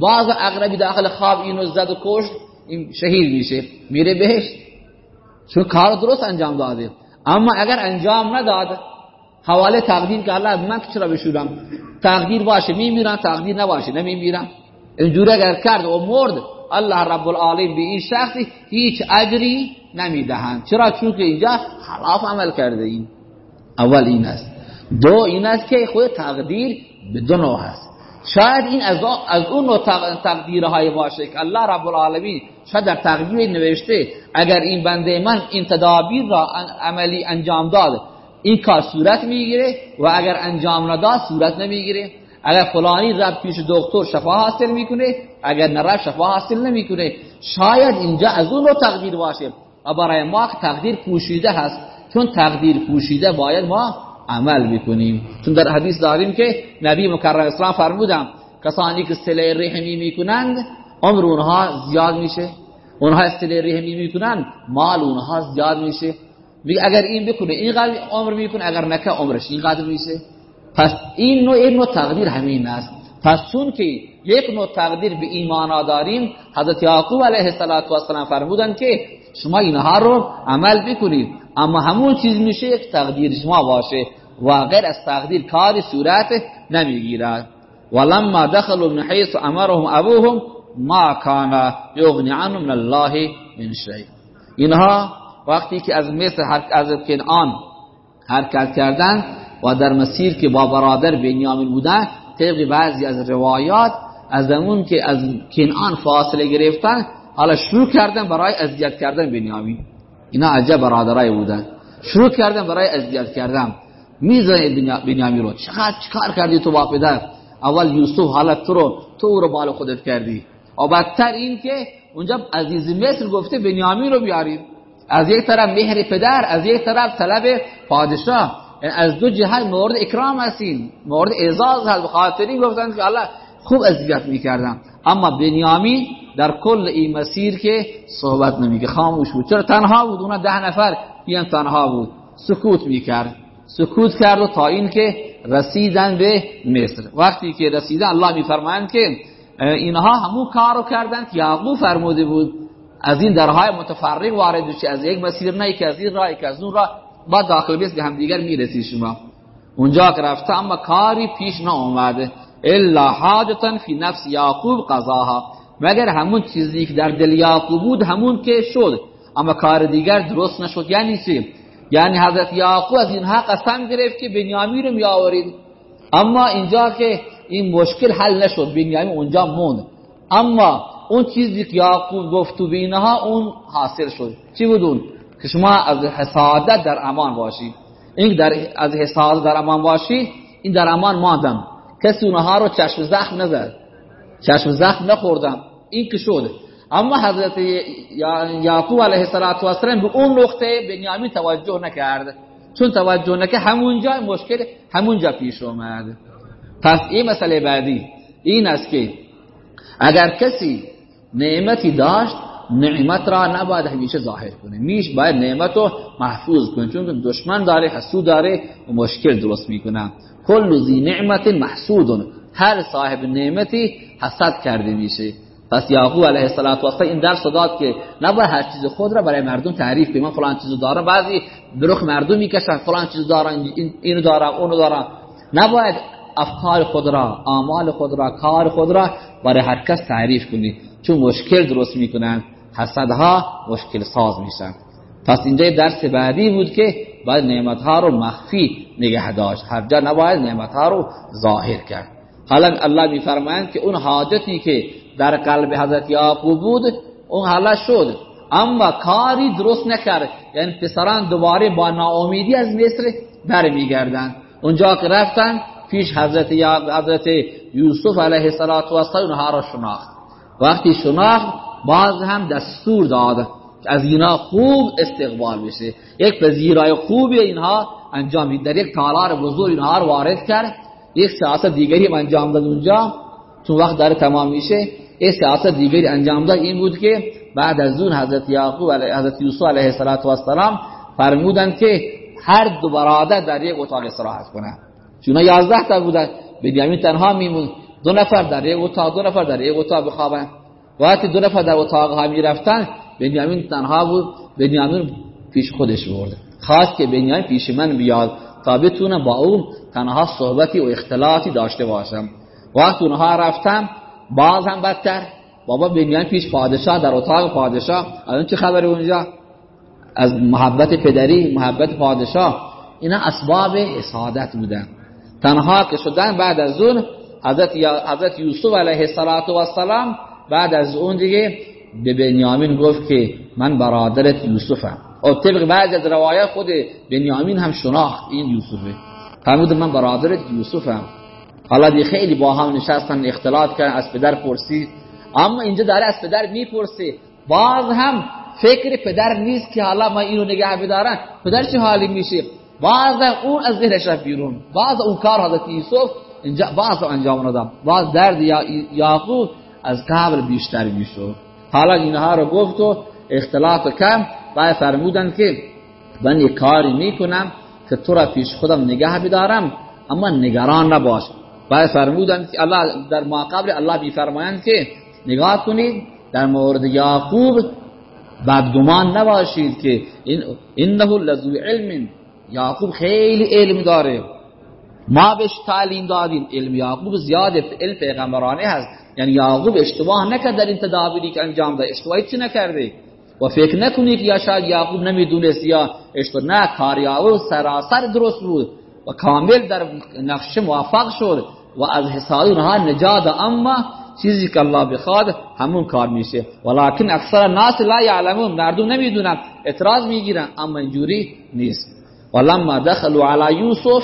باز اغربی داخل خواب اینو زد و کشت این شهید میشه میره بهش چون کار درست انجام داده. اما اگر انجام نداد حواله تقدیر که الله من که چرا بشورم؟ تقدیر باشه میمیرم تقدیر نباشه نمیمیرم اینجوری اگر کرد و مرد الله رب العالمین به این شخصی هیچ اجری نمی‌دهند. چرا؟ چون که اینجا خلاف عمل کرده این. اول این است. دو این است که خود تقدیر به دو نوع هست. شاید این از, از اون نوع تقدیرهای باشه که الله رب العالمین شاید در تقدیر نوشته اگر این بنده من این تدابیر را عملی انجام داد این کار صورت می‌گیره و اگر انجام نداد صورت نمی‌گیره. اگر فلانی رب پیش دکتر شفا حاصل می‌کنه. اگر نرب شفا حاصل نمی‌کنه. شاید اینجا از اون رو تقدیر باشه. و برای ما تقدیر پوشیده هست. چون تقدیر پوشیده باید ما عمل بکنیم. چون در حدیث داریم که نبی مکرم اسلام فرمودم کسانی که سله رحمی می‌کنند عمر اونها زیاد میشه. اونها سله رحمی می‌کنند مال اونها زیاد میشه. میگه اگر این بکنه اینقدر عمر می‌کنه اگر نکه عمرش اینقدر میشه پس این نوع این نوع تقدیر همین است پس چون که یک نوع تقدیر به ایمان داریم حضرت یعقوب علیه السلام فرمودن که شما اینها رو عمل بکنید اما همون چیز میشه یک تقدیر شما باشه و غیر از تقدیر کاری صورت نمی‌گیرد ولما دخلوا من حيث امرهم ابوهم ما كان يغني عنهم من الله من شيء اینها وقتی که از مصر از کنعان حرکت کردن و در مسیر که با برادر بنیامین بودن طبق بعضی از روایات از زمان که از کنعان فاصله گرفتن حالا شروع کردن برای اذیت کردن بنیامین. اینا عجب برادرای بودن. شروع کردن برای اذیت کردن. می‌زنه بنیامین رو. چقدر چکار کردی تو با پدر؟ اول یوسف حالت تو رو تو رو بال خودت کردی. و بدتر این که اونجا عزیز مصر گفته بنیامین رو بیارید از یک طرف مهر پدر از یک طرف طلب پادشاه. از دو جهت مورد اکرام هستین مورد اعزاز هست. بخاطر گفتن که الله خوب اذیت می‌کردم. اما بنیامین در کل این مسیر که صحبت نمیگه خاموش بود. چرا؟ تنها بود. اونا ده نفر بیان تنها بود. سکوت می‌کرد. سکوت کرد و تا این که رسیدن به مصر. وقتی که رسیدن الله میفرمایند که اینها همون کارو کردند یعقوب فرموده بود. از این درهای متفرق وارد بشه از یک مسیر نه از این راه که از اون راه. با داخل بیست به همدیگر می‌رسی شما. اونجا که رفته اما کاری پیش اومده الا حاجتا فی نفس یعقوب قضاها. مگر همون چیزی که در دل یعقوب بود همون که شد. اما کار دیگر درست نشد. یعنی چی؟ یعنی حضرت یعقوب از اینها قسم گرفت که بنیامین رو می آورید اما اینجا که این مشکل حل نشد. بنیامین اونجا موند. اما اون چیزی که یعقوب گفت تو بینها اون حاصل شد. چی بود اون که شما از حسادت در امان باشی. این در از حسادت در امان باشی این در امان ماندم. کسی اونها رو چشم زخم نزد. چشم زخم نخوردم. این که شد. اما حضرت یعقوب علیه السلام به اون نقطه بنیامین توجه نکرد. چون توجه نکرد همونجا مشکل همونجا پیش اومد. پس این مسئله بعدی. این است که اگر کسی نعمتی داشت نعمت را نباید همیشه ظاهر کنه. میش باید نعمت رو محفوظ کنه چون دشمن داره حسود داره و مشکل درست می‌کنه. کل ذی نعمت محسود. هر صاحب نعمتی حسد کرده میشه. پس یعقوب علیه السلام این درس داد که نباید هر چیز خود را برای مردم تعریف کنیم من فلان چیزو دارم. بعضی برخ مردم می‌کشن فلان چیز دارم اینو دارم اونو دارم نباید افکار خود را اعمال خود را کار خود را برای هر کس تعریف کنی. چون مشکل درست می‌کنن حسدها مشکل ساز میشن. پس اینجا درس بعدی بود که باید نعمتها رو مخفی نگه داشت. هر جا نباید نعمتها رو ظاهر کرد. حالا الله میفرمایند که اون حاجتی که در قلب حضرت یعقوب بود اون حالا شد. اما کاری درست نکرد. یعنی پسران دوباره با ناامیدی از مصر برمیگردند اونجا که رفتن پیش حضرت حضرت یوسف علیه السلام اونها را شناخت. وقتی شناخت باز هم دستور داد از اینا خوب استقبال بشه. یک پذیرای خوبی اینها انجام دید در یک تالار بزرگ اینها رو وارد کرد. یک سیاست دیگری هم انجام داد اونجا. چون وقت داره تمام میشه. یک سیاست دیگری انجام داد. این بود که بعد از اون حضرت یعقوب حضرت یوسف علیه السلام فرمودن که هر دو برادر در یک اتاق استراحت کنند. چون یازده تا بودن. بنیامین تنها میمون دو نفر در یک اتاق دو نفر در یک اتاق بخوابن. وقتی دو نفر در اتاق ها می‌رفتن بنیامین تنها بود بنیامین پیش خودش برد خواست که بنیامین پیش من بیاد تا بتونه با اون تنها صحبتی و اختلاطی داشته باشم. وقتی اونها رفتم باز هم بدتر. بابا بنیامین پیش پادشاه در اتاق پادشاه. الان چه خبر اونجا؟ از محبت پدری محبت پادشاه. اینا اسباب اسادت بودن. تنها که شدن بعد از اون حضرت, حضرت یوسف علیه السلام بعد از اون دیگه به بنیامین گفت که من برادرت یوسفم. و طبق بعض از روایات خود بنیامین هم شناخت این یوسفه. فرمود من برادرت یوسفم. حالا دی خیلی با هم نشستن اختلاط کردن از پدر پرسید. اما اینجا داره از پدر می‌پرسه. باز هم فکر پدر نیست که حالا ما اینو نگه بدارن پدر چه حالی میشه؟ باز اون از ذهنش بیرون. باز اون کار حضرت یوسف اینجا باز انجام نداد باز درد یعقوب از قبر بیشتر می‌شد. حالا اینها رو گفت و اختلاط کم و فرمودن که من یک کاری می‌کنم که تو را پیش خودم نگه بدارم اما نگران نباش. و فرمودن که الله در مقابل الله میفرمایند که نگاه کنید در مورد یعقوب بدگمان نباشید که این انه لذو علم. یعقوب خیلی علم داره. ما بهش تعلیم دادیم علم یعقوب زیاده علم پیغمبرانه هست. یعنی یعقوب اشتباه نکرد در این تدابیری که انجام داد. اشتباهی چی نکرده و فکر نکنید یا شاید یعقوب نمی‌دونست یا اشتباه نه کاریاور سراسر درست بود. و کامل در نقشه موفق شد. و از حسادی اونها نجات اما چیزی که الله بخواد همون کار میشه. ولکن اکثر ناس لا یعلمون. مردم نمی‌دونن. اعتراض می‌گیرن. اما اینجوری نیست. ولما دخلوا على یوسف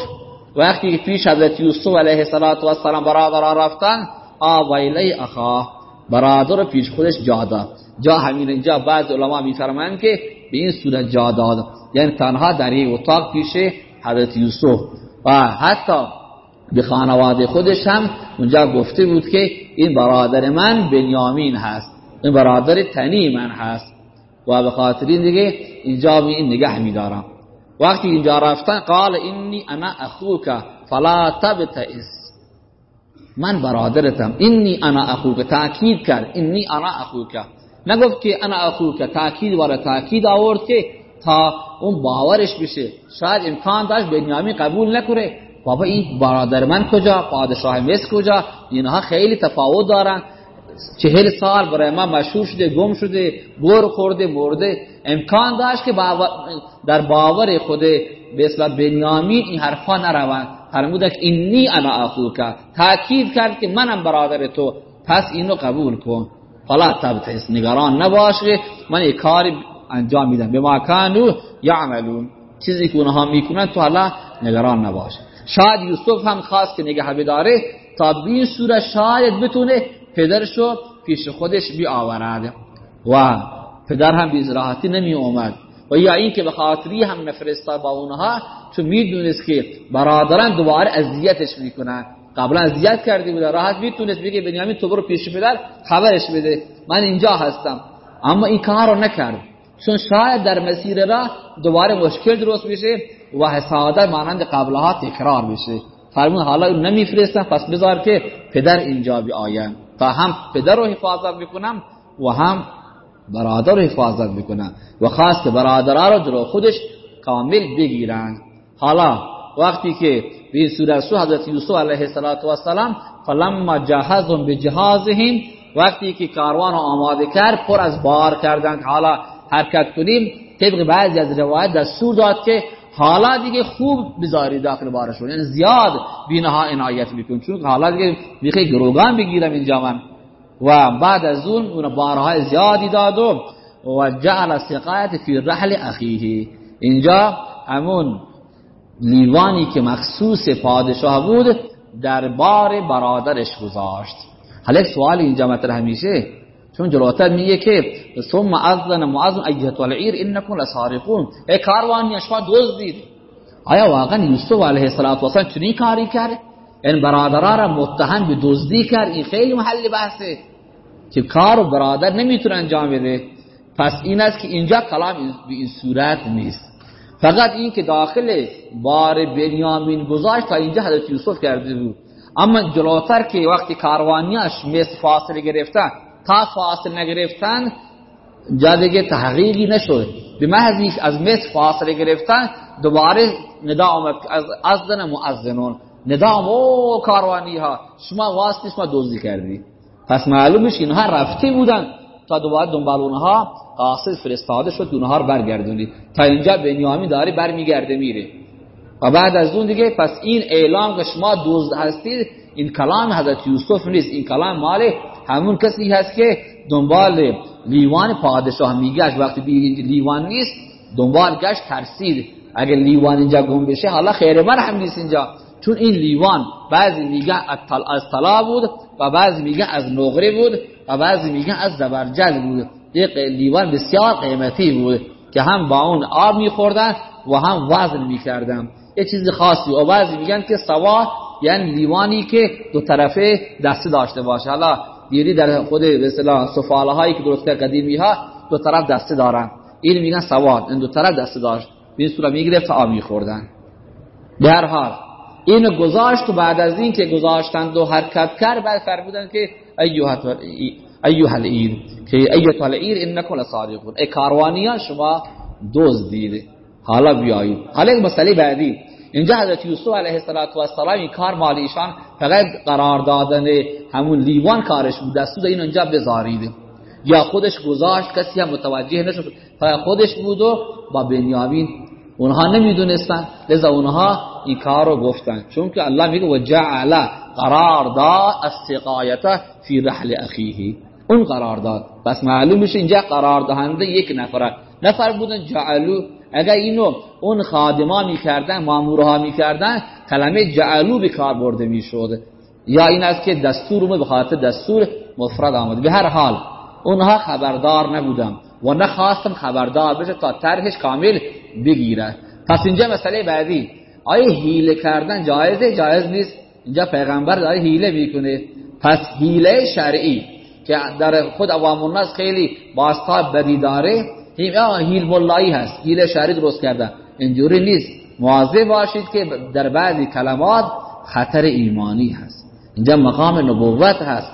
وقتی پیش حضرت یوسف علیه السلام برادر رفتن آویلی اخا برادر پیش خودش جا داد. جا همین اینجا بعض علما میفرمایند که به این صورت جا داد. یعنی تنها در یک اتاق پیش حضرت یوسف. و حتی به خانواده خودش هم اونجا گفته بود که این برادر من بنیامین هست. این برادر تنی من هست. و به خاطر این دیگه اینجا این نگه میدارم. وقتی اینجا رفتن قال اینی انا اخوک فلا تبتئس. من برادرتم. اینی انا اخوک. تاکید کرد اینی انا اخوک. نگفت که انا اخوک. تاکید وارا تاکید آورد که تا اون باورش بشه. شاید امکان داشت بنیامین قبول نکنه بابا این برادر من کجا؟ پادشاه مصر کجا؟ اینها خیلی تفاوت دارن. چهل سال برای ما مشهور شده گم شده گور خورده مرده. امکان داشت که در باور خود به اسم بنیامین این حرفا نروند. فرموده که اینی انا اخوکا تاکید کرد که منم برادر تو پس اینو قبول کن. فلا تبتئس نگران نباشه من یک کاری انجام میدم. به ما کانو یعملون. چیزی که اونها می‌کنن تو حالا نگران نباشه شاید یوسف هم خواست که نگه بداره تا بی صورت شاید بتونه پدرشو پیش خودش بی آورد و پدر هم بی راحتی نمی اومد و یا این که به خاطری هم نفرستا با اونها چون می‌دونست که برادران دوباره اذیتش می‌کنن. قبلا اذیت کردی بود راحت می‌تونست بگه بنیامین تو برو پیش پدر خبرش بده. من اینجا هستم. اما این کار رو نکرد. چون شاید در مسیر را دوباره مشکل درست بشه و حسادت مانند قبلها تکرار بشه فرمون حالا نمیفرستم پس بذار که پدر اینجا بیاین تا هم پدر رو حفاظت می‌کنم و هم برادر رو حفاظت می‌کنم. و خاص برادرها رو در خودش کامل بگیرن. حالا وقتی که به این سوره سو حضرت یوسف علیه السلام فلما جهزهم بجهازهم وقتی که کاروان رو آماده کرد پر از بار کردن حالا حرکت کنیم. طبق بعضی از روایت دستور داد که حالا دیگه خوب بذاری داخل بارشون. یعنی زیاد بینها عنایت بکن چون حالا دیگه می‌خوای گروگان بگیرم اینجا من. و بعد از اون اون بارهای زیادی داد و جعل سقایت فی رحل اخیه. اینجا همون لیوانی که مخصوص پادشاه بود در بار برادرش گذاشت. حالا سوال اینجا مطرح میشه. چون جلوتر میگه که ثم اذن معظم ایت العیر انکم لسارقون ای کاروانی شما دزدید. آیا واقعا یوسف علیه السلام چنین کاری کرد؟ این برادرها را متهم به دزدی کرد. این خیلی محل بحثه که کار و برادر نمی‌تونه انجام بده. پس این است که اینجا کلام به این صورت نیست. فقط این که داخل بار بنیامین گذاشت تا اینجا حضرت یوسف کرده بود. اما جلوتر که وقتی کاروانیاش مثل فاصله گرفتن تا فاصله نگرفتن جا دیگه تحقیقی نشد. به محض از مثل فاصله گرفتن دوباره ندا آمد از ازدن مؤذنون. ندا او کاروانی ها شما واسطی شما دوزی کردی. پس معلومش اینها رفته بودن تا دوباره دنبال اونها. قاصد فرستاده شد اونها رو برگردونید تا اینجا بنیامین داره برمیگرده میره و بعد از اون دیگه پس این اعلام که شما دوزد هستید این کلام حضرت یوسف نیست این کلام مال همون کسی هست که دنبال لیوان پادشاه میگشت. وقتی لیوان نیست دنبال گشت ترسید. اگر لیوان اینجا گم بشه حالا خیر من هم نیست اینجا. چون این لیوان بعضی میگن از طلا بود و بعضی میگن از نقره بود و بعضی میگن از زبرجد بود. یک لیوان بسیار قیمتی بود که هم با اون آب میخوردن و هم وزن می‌کردن یه چیز خاصی. و بعضی میگن که سوا یعنی لیوانی که دو طرفه دسته داشته باشه. حالا دیری در خود به اصطلاح سفاله هایی که درست قدیمی ها دو طرف دسته دارن. این میگن سواد. این دو طرف دسته داشت. به این صورت می‌گرفت آب میخوردن. به هر حال این گذاشت و بعد از این که گذاشتند و حرکت کرد بعد فرمودن که ایوه العیر که ایوه العیر انکم لصادقون. ای کاروانیان شما دوز دیده حالا بیایید. حالا یک مسئله بعدی. اینجا حضرت یوسف علیه السلام این کار مال ایشان فقط قرار دادن همون لیوان کارش بود. دستور این اونجا بذارید یا خودش گذاشت کسی هم متوجه نشد. فقط خودش بود و با بنیامین اونها نمی‌دونستن. لذا اونها این کار رو گفتن. چون که الله میگه و جعل قرار داد السقایت فی رحل اخیه. اون قرار داد. پس معلوم میشه اینجا قرار دهنده یک نفر نفر بودن جعلو اگر اینو اون خادما می‌کردن مامورها می‌کردن کلمه جعلو به کار برده می‌شد. یا این است که دستور به خاطر دستور مفرد آمده به هر حال اونها خبردار نبودن و نخواستم خبردار بشه تا طرحش کامل بگیره. پس اینجا مسئله بعدی. آیا حیله کردن جایزه؟ جایز نیست. اینجا پیغمبر داره حیله می‌کنه. پس حیله شرعی که در خود عوام الناس خیلی باستا بدی داره هیل ملایی هست هیل شرعی درست کرده اینجوری نیست مواظب باشید که در بعضی کلمات خطر ایمانی هست اینجا مقام نبوت هست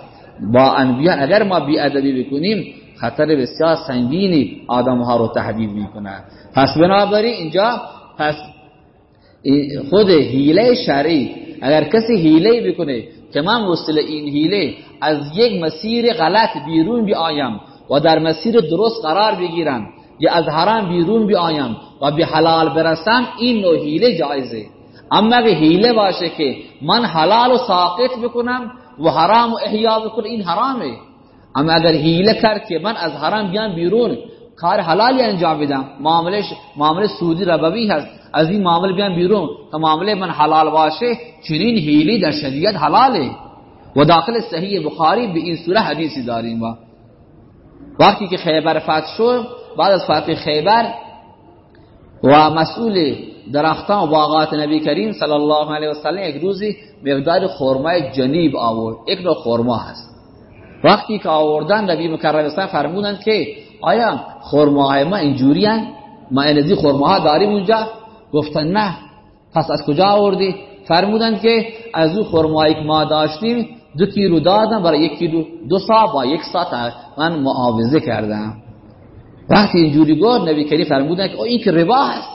با انبیاء اگر ما بی ادبی بکنیم خطر بسیار سنگینی آدم ها رو تهدید می‌کنه پس بنابراین اینجا پس خود حیله شرعی اگر کسی حیله بکنه که من وصل این حیله از یک مسیر غلط بیرون بیایم و در مسیر درست قرار بگیرم یا از حرام بیرون بیایم و به حلال برسم این نوع حیله جایزه اما به حیله باشه که من حلال و ساقط بکنم و حرام و احیا بکنم این حرامه اما اگر حیله کرد که من از حرام بیان بیرون کار حلالی انجام بدم معامله معامله سودی ربوی هست از این معامله بیان بیرون تا معامله من حلال باشه چنین حیلی در شریعت حلاله و داخل صحیح بخاری به این سوره حدیثی داریم با وقتی که خیبر فتح شد بعد از فتح خیبر و مسئول درختان و باغات نبی کریم صلی الله علیه و سلم یک روزی مقدار خرمای جنیب آورد. یک نوع خرما هست. وقتی که آوردن نبی مکرم اسلام فرمودن که آیا خرماهای ما اینجوری ما اینزی خرماها داریم اونجا؟ گفتن نه. پس از کجا آوردی؟ فرمودن که از او خرمایی که ما داشتیم دو کیلو دادم برای یک کیلو دو سا با یک سا من معاوضه کردم. وقتی اینجوری گفت نبی کریم فرمودن که این که ربا هست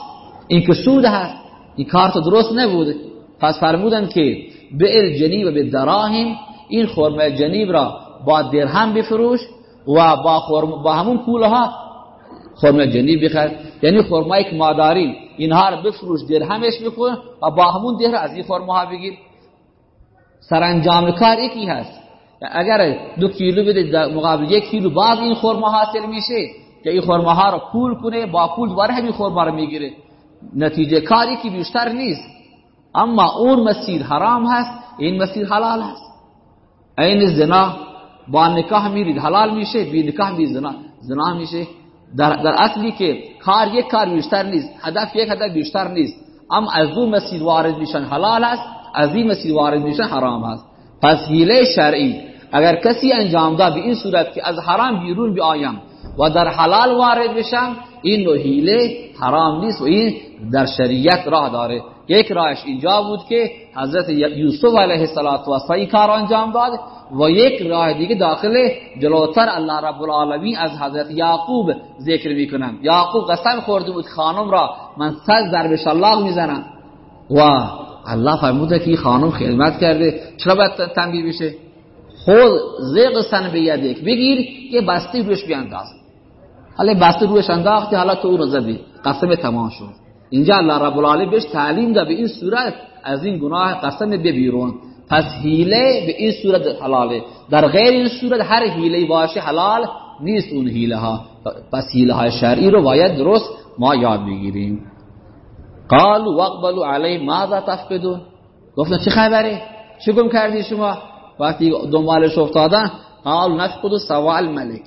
این که سود هست این کار درست نبود پس فرمودن که به جنیب و به دراهم این خرمه جنیب را با درهم بفروش و با, خرم با همون پولها خرمه جنیب بخر یعنی خرمایی که ما داریم اینها را بفروش درهمش بکن و با همون در از این خرمه ها بگیر. سرانجام کار یکی هست. اگر دو کیلو بده مقابل یک کیلو باز این خرمه حاصل میشه. که این خرمه ها رو پول کنه با پول دوباره همین خرمه رو می‌گیره. نتیجه کاری که بیشتر نیست. اما اون مسیر حرام هست این مسیر حلال هست. این زنا با نکاح میرید حلال میشه بی نکاح می زنا. زنا میشه در, در اصلی که کار یک کار بیشتر نیست هدف یک هدف بیشتر نیست. اما از اون مسیر وارد میشن حلال هست از این مسیر وارد میشن حرام هست. پس حیله شرعی اگر کسی انجام داد به این صورت که از حرام بیرون بیایم و در حلال وارد بشم این نوع حیله حرام نیست و این در شریعت راه داره. یک راهش اینجا بود که حضرت یوسف علیه السلام کار انجام داد و یک راه دیگه داخل جلوتر الله رب العالمین از حضرت یعقوب ذکر می‌کنم. یعقوب قسم خورده بود خانم را من صد ضرب شلاق می‌زنم. و الله فرموده که خانم خدمت کرده. چرا باید تنبیه بشه؟ خود زیق سن به یدک بگیر یه بسته روش بیانداز. حالا بسته روش انداختی حالا تو اونو زدی. قسم تمام شد. اینجا الله رب العالمین بهش تعلیم ده به این صورت. از این گناه قسم ببیرون پس حیله به این صورت حلاله. در غیر این صورت هر حیله باشه حلال نیست اون حیله ها پس حیله های شرعی رو باید درست ما یاد بگیریم. قال واقبلوا علی ماذا تفقدون؟ گفتن چه خبره؟ چه گم کردی شما؟ وقتی دنبالش افتادن قال نفقد سواء الملک.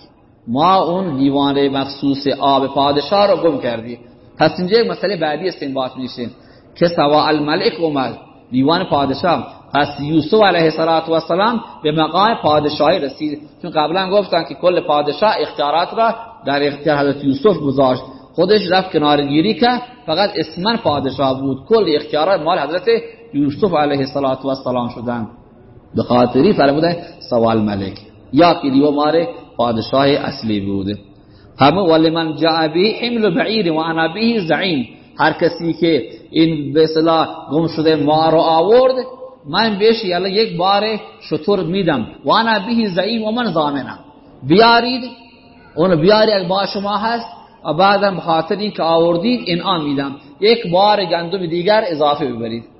ما اون دیوانه مخصوص آب پادشاه رو گم کردیم. پس اینجا مسئله بعدی استنباط میشه که سواء الملک اومد دیوان پادشاه. پس یوسف علیه السلام به مقام پادشاهی رسید. چون قبلا گفتن که کل پادشاه اختیارات را در اختیار حضرت یوسف گذاشت. خودش رفت کنارگیری که فقط اسمن پادشاه بود. کل اختیارات مال حضرت یوسف علیه السلام شدن. به خاطری فرموده سوال ملک. یا که دیو ماره پادشاه اصلی بوده همه ولی من جا بی حمل بعیر و انا به زعیم. هر کسی که این اصطلاح گم شده ما رو آورد من بهش یالا یک بار شطور میدم. و انا به زعیم و من زامنم بیارید اون بیاری با شما هست و بعدم بخاطر این که آوردید انعام میدم. یک بار گندم دیگر اضافه ببرید.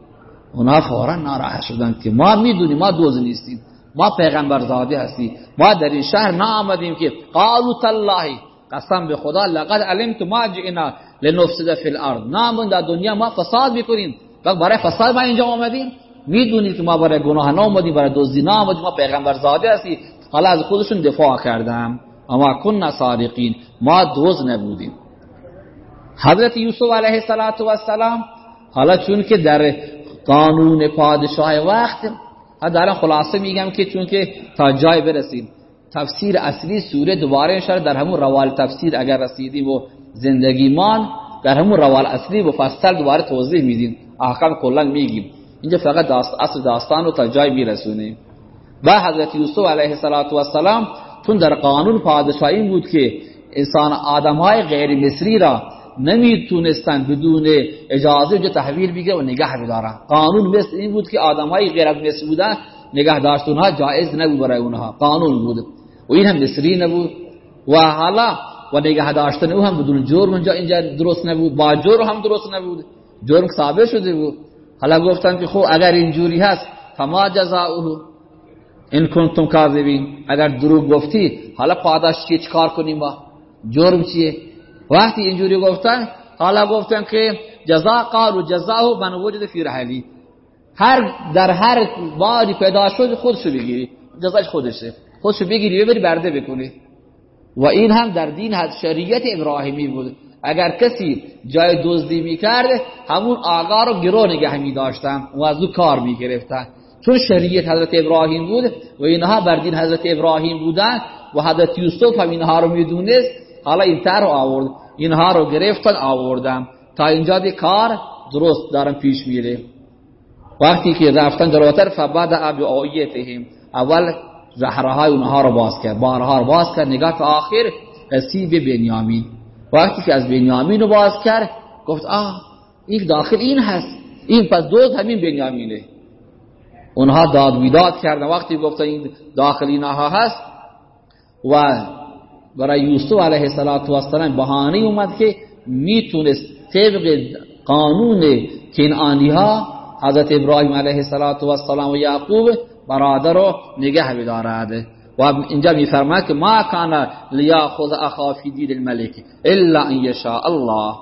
اونا فورا ناراحت شدن که ما می‌دونیم ما دوز نیستیم. ما پیغمبر زاده هستیم. ما در این شهر نآمدیم که قالوا تالله قسم به خدا لقد علمت ما جئنا لنفسد فی الارض. نامون در دنیا ما فساد می‌کنیم. و برای فساد ما اینجا آمدیم. می‌دونید که ما برای گناه نامدیم برای دزدی نامدیم ما پیغمبر زاده هستیم. حالا از خودشون دفاع کردم. اما کن صادقین ما دوز نبودیم. حضرت یوسف علیه السلام حالا چون که در قانون پادشاه وقت. در خلاصه میگم که چون که تا جای برسیم تفسیر اصلی سوره دوباره انشاء در همون روال تفسیر اگر رسیدیم و زندگیمان در همون روال اصلی و فصل دوباره توضیح میدیم. احکام کلا میگیم. اینجا فقط داست اصل داستان رو تا جای میرسونیم. با حضرت یوسف علیه السلام چون در قانون پادشاهی بود که انسان آدم های غیر مصری را نمی‌تونستن بدون اجازه جو تحویل بگیره و نگه بدارن قانون مثل این بود که آدم های غیر از مصر بودن نگه داشت. اونها جایز نبود برای اونها. قانون بود. و این هم مصری نبود. و حالا و نگه داشتن او هم بدون جرم اینجا اینجا درست نبود. با جرم هم درست نبود. جرم ثابت شده بود. حالا گفتن که خب اگر اینجوری هست فما جزاؤه. این کنتم کاذبین. اگر دروغ گفتی حالا پاداش چیه؟ چیکار کنیم با؟ جرم چیه؟ وقتی اینجوری گفتن حالا گفتن که جزا قالو جزاء من وجد فی رحلی. هر در هر باری پیدا شد خودشو بگیری. جزاش خودشه. خودشو بگیری ببری برده بکنی. و این هم در دین از شریعت ابراهیمی بود. اگر کسی جای دزدی می‌کرد همون آقا رو گرو نگه می داشتن و از او کار می‌گرفتن. چون شریعت حضرت ابراهیم بود و اینها بر دین حضرت ابراهیم بودن و حضرت یوسف هم اینها رو می‌دونست حالا این تر رو آورد. اینها رو گرفتن آوردم تا اینجا دی کار درست دارن پیش میره. وقتی که رفتن جلوتر فبعد اب آیتهم اول زهرهای اونها رو باز کرد. بارها رو باز کرد. نگاه تا آخر به بنیامین. وقتی که از بنیامین رو باز کرد گفت آه این داخل این هست. این پس دوز همین بنیامینه. اونها داد بیداد کردن. وقتی گفتن این داخل اینها هست و برای یوسف علیه السلام بهانه اومد که می‌تونست طبق قانون کنعانی ها حضرت ابراهیم علیه السلام و یعقوب برادر رو نگه بدارد و اینجا میفرماید که ما کان لیاخذ اخا فی دین الملک الا ان یشاء الله.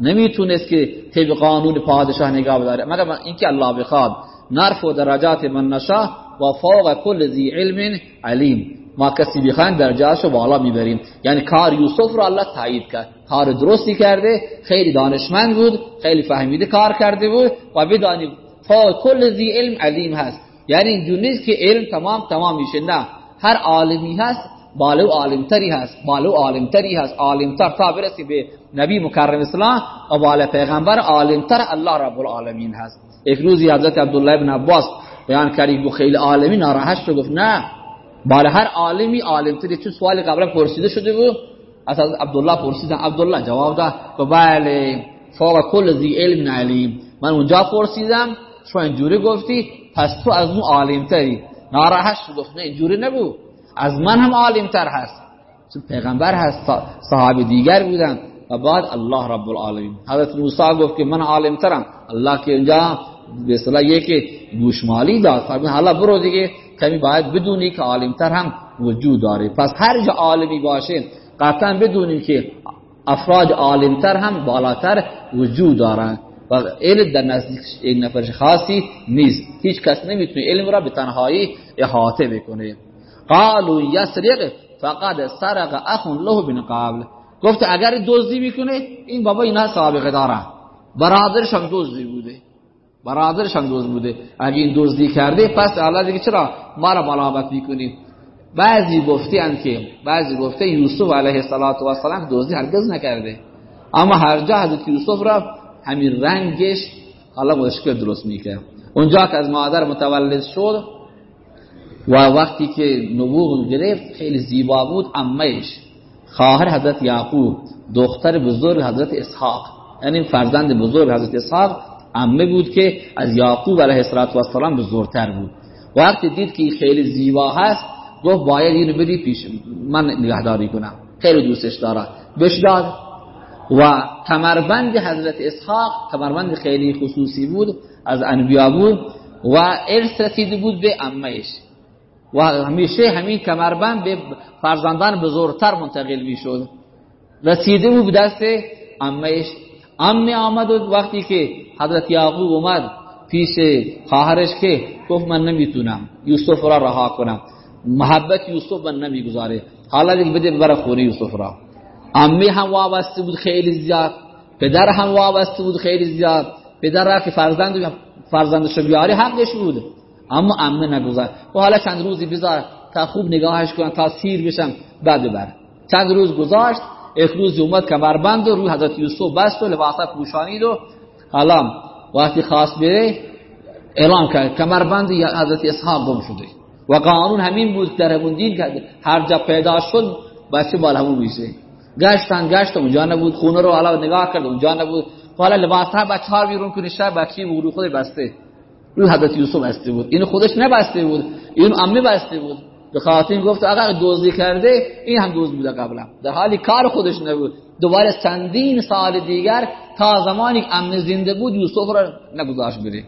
نمی‌تونست که طبق قانون پادشاه نگاه بداره. مگر اینکه الله بخواد. نرفع درجات من نشا و فوق کل ذی علم علیم. ما کسی بخواین درجهاشو بالا می‌بریم. یعنی کار یوسف رو الله تایید کرد. کار درستی کرده خیلی دانشمند بود خیلی فهمیده کار کرده بود و بدانید فوق کل ذی علم علیم هست. یعنی اینجور نیست که علم تمام تمام میشه. نه. هر عالمی هست بالو عالمتری هست. بالو عالمتری هست. عالمتر تا برسی به نبی مکرم اسلام و بالا پیغمبر عالمتر الله رب العالمین هست. یک روزی حضرت عبدالله ابن عباس بیان گفت خیلی عالمی ناراحت شد. گفت نه. بالا هر عالمی عالمتری چون سوال قبلا پرسیده شده بود از عبدالله پرسیدن. عبدالله جواب داد. و بله فوق کل ذی علم علیم. من اونجا پرسیدم. شو اینجوری گفتی پس تو از اون عالمتری. ناراحت شد. گفت نه اینجوری نبود. از من هم عالمتر هست. چون پیغمبر هست صحابه دیگر بودن. و بعد الله رب العالمین. حضرت موسی گفت که من عالمترم. الله که اینجا به اصطلاح یک گوشمالی داد. فرمود حالا برو دیگه. کمی باید بدونی که عالمتر هم وجود داره. پس هر جا عالمی باشه قطعا بدونی که افراد عالمتر هم بالاتر وجود دارن. و علم در نزدیک یک نفر خاصی نیست. هیچ کس نمی‌تونه علم را به تنهایی احاطه بکنه. قالوا یسرق فقد سرق اخ له بن قبل. گفت اگر دزدی می‌کنه این بابا اینا سابقه داره برادرش هم دزدی بوده. برادرش هم دزد بوده. اگه این دزدی کرده پس الله دیگه چرا ما را ملامت می‌کنیم بعضی گفتن که بعضی گفته یوسف علیه السلام دزدی هرگز نکرده. اما هر جا حضرت یوسف را همین رنگش حالا مشکل درست می‌کرد. اونجا که از مادر متولد شد و وقتی که نبوغ گرفت خیلی زیبا بود امهش خواهر حضرت یعقوب دختر بزرگ حضرت اسحاق. یعنی فرزند بزرگ حضرت اسحاق امه بود که از یعقوب علیه السلام بزرگتر بود. وقتی دید که خیلی زیبا هست گفت باید اینو بدی پیش من نگهداری کنم. خیلی دوستش داره بهش داد. و کمربند حضرت اسحاق کمربند خیلی خصوصی بود از انبیا بود و ارث رسیده بود به امهش و همیشه همین کمربند به فرزندان بزرگتر منتقل می‌شد. رسیده بود دست امهش امه آمد وقتی که حضرت یعقوب اومد پیش خواهرش که گفت من نمی‌تونم یوسف را رها کنم. محبت یوسف من نمی‌گذاره حالا دیگه بده ببر خونه یوسف را. امه هم وابسته بود خیلی زیاد. پدر هم وابسته بود خیلی زیاد. پدر را که فرزند فرزندش بیاری حقش بود. اما امه نگذار. و حالا چند روزی بذار تا خوب نگاهش کنن تا سیر بشم. بعد ببر. چند روز گذاشت. یک روز اومد کمربند و روی حضرت یوسف بست و لباسا پوشانید و حالا وقتی خواست بره اعلام کرد کمربند حضرت اسحاق گم شده و قانون همین بود در همون دین که هر جا پیدا شد بچه بال همون میشه گشتن گشت اونجا نبود خونه رو حالا نگاه کرد اونجا نبود حالا لباس ها بچه ها بیرون کنه شب بچه ورو خود بسته روی حضرت یوسف بسته بود این خودش نبسته بود این امی بسته بود به خاطر گفت اگر دزدی کرده این هم دوز بوده قبلا. در حالی کار خودش نبود. دوباره چندین سال دیگر تا زمانی که امن زنده بود یوسف را نگذاشت بره.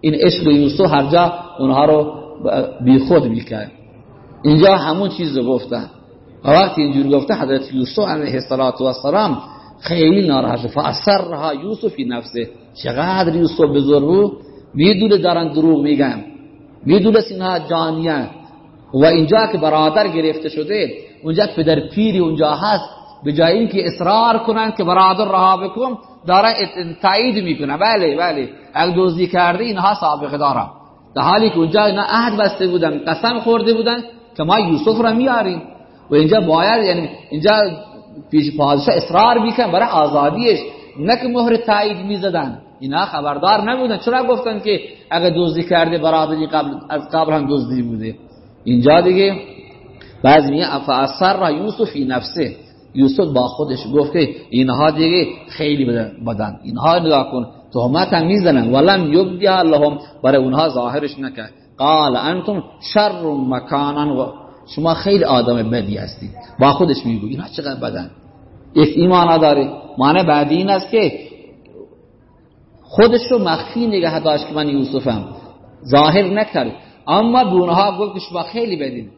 این عشق یوسف هر جا اونها رو بی خود می‌کرد اینجا همون چیز رو گفتن. و وقتی اینجور گفته حضرت یوسف علیه السلام خیلی ناراحت فاثرها یوسف فی نفسه. چقدر یوسف بزرگ بود؟ می‌دونه دارن دروغ میگن. می‌دونه اینها جانیان و اینجا که برادر گرفته شده اونجا که پدر پیری اونجا هست به جای اینکه اصرار کنن که برادر رها بکن داره تایید می‌کنه. بله بله. اگه دزدی کرده اینها سابقه دارن. در حالی که اونجا اینا عهد بسته بودن قسم خورده بودن که ما یوسف را میاریم. و اینجا باید یعنی اینجا پیش پادشاه اصرار میکن برای آزادیش. نه که مهر تایید می‌زدن. اینا خبردار نبودن. چرا گفتن که اگه دزدی کرده برادری قبل از قبل هم دزدی بوده؟ اینجا دیگه بعضی میگه افاثر را یوسف فی نفسه. یوسف با خودش گفت که اینها دیگه خیلی بدن. اینها نگاه کن تهمت هم می‌زنن. ولم یبدی لهم. برای اونها ظاهرش نکرد قال انتم شر مکانا. و شما خیلی آدم بدی هستید با خودش میگو. اینها چقدر بدن؟ یک ایمان داره معنی بعدی این است که خودش رو مخفی نگه داشت که من یوسفم. ظاهر نکرد. اما به اونها گفت که شما خیلی بدین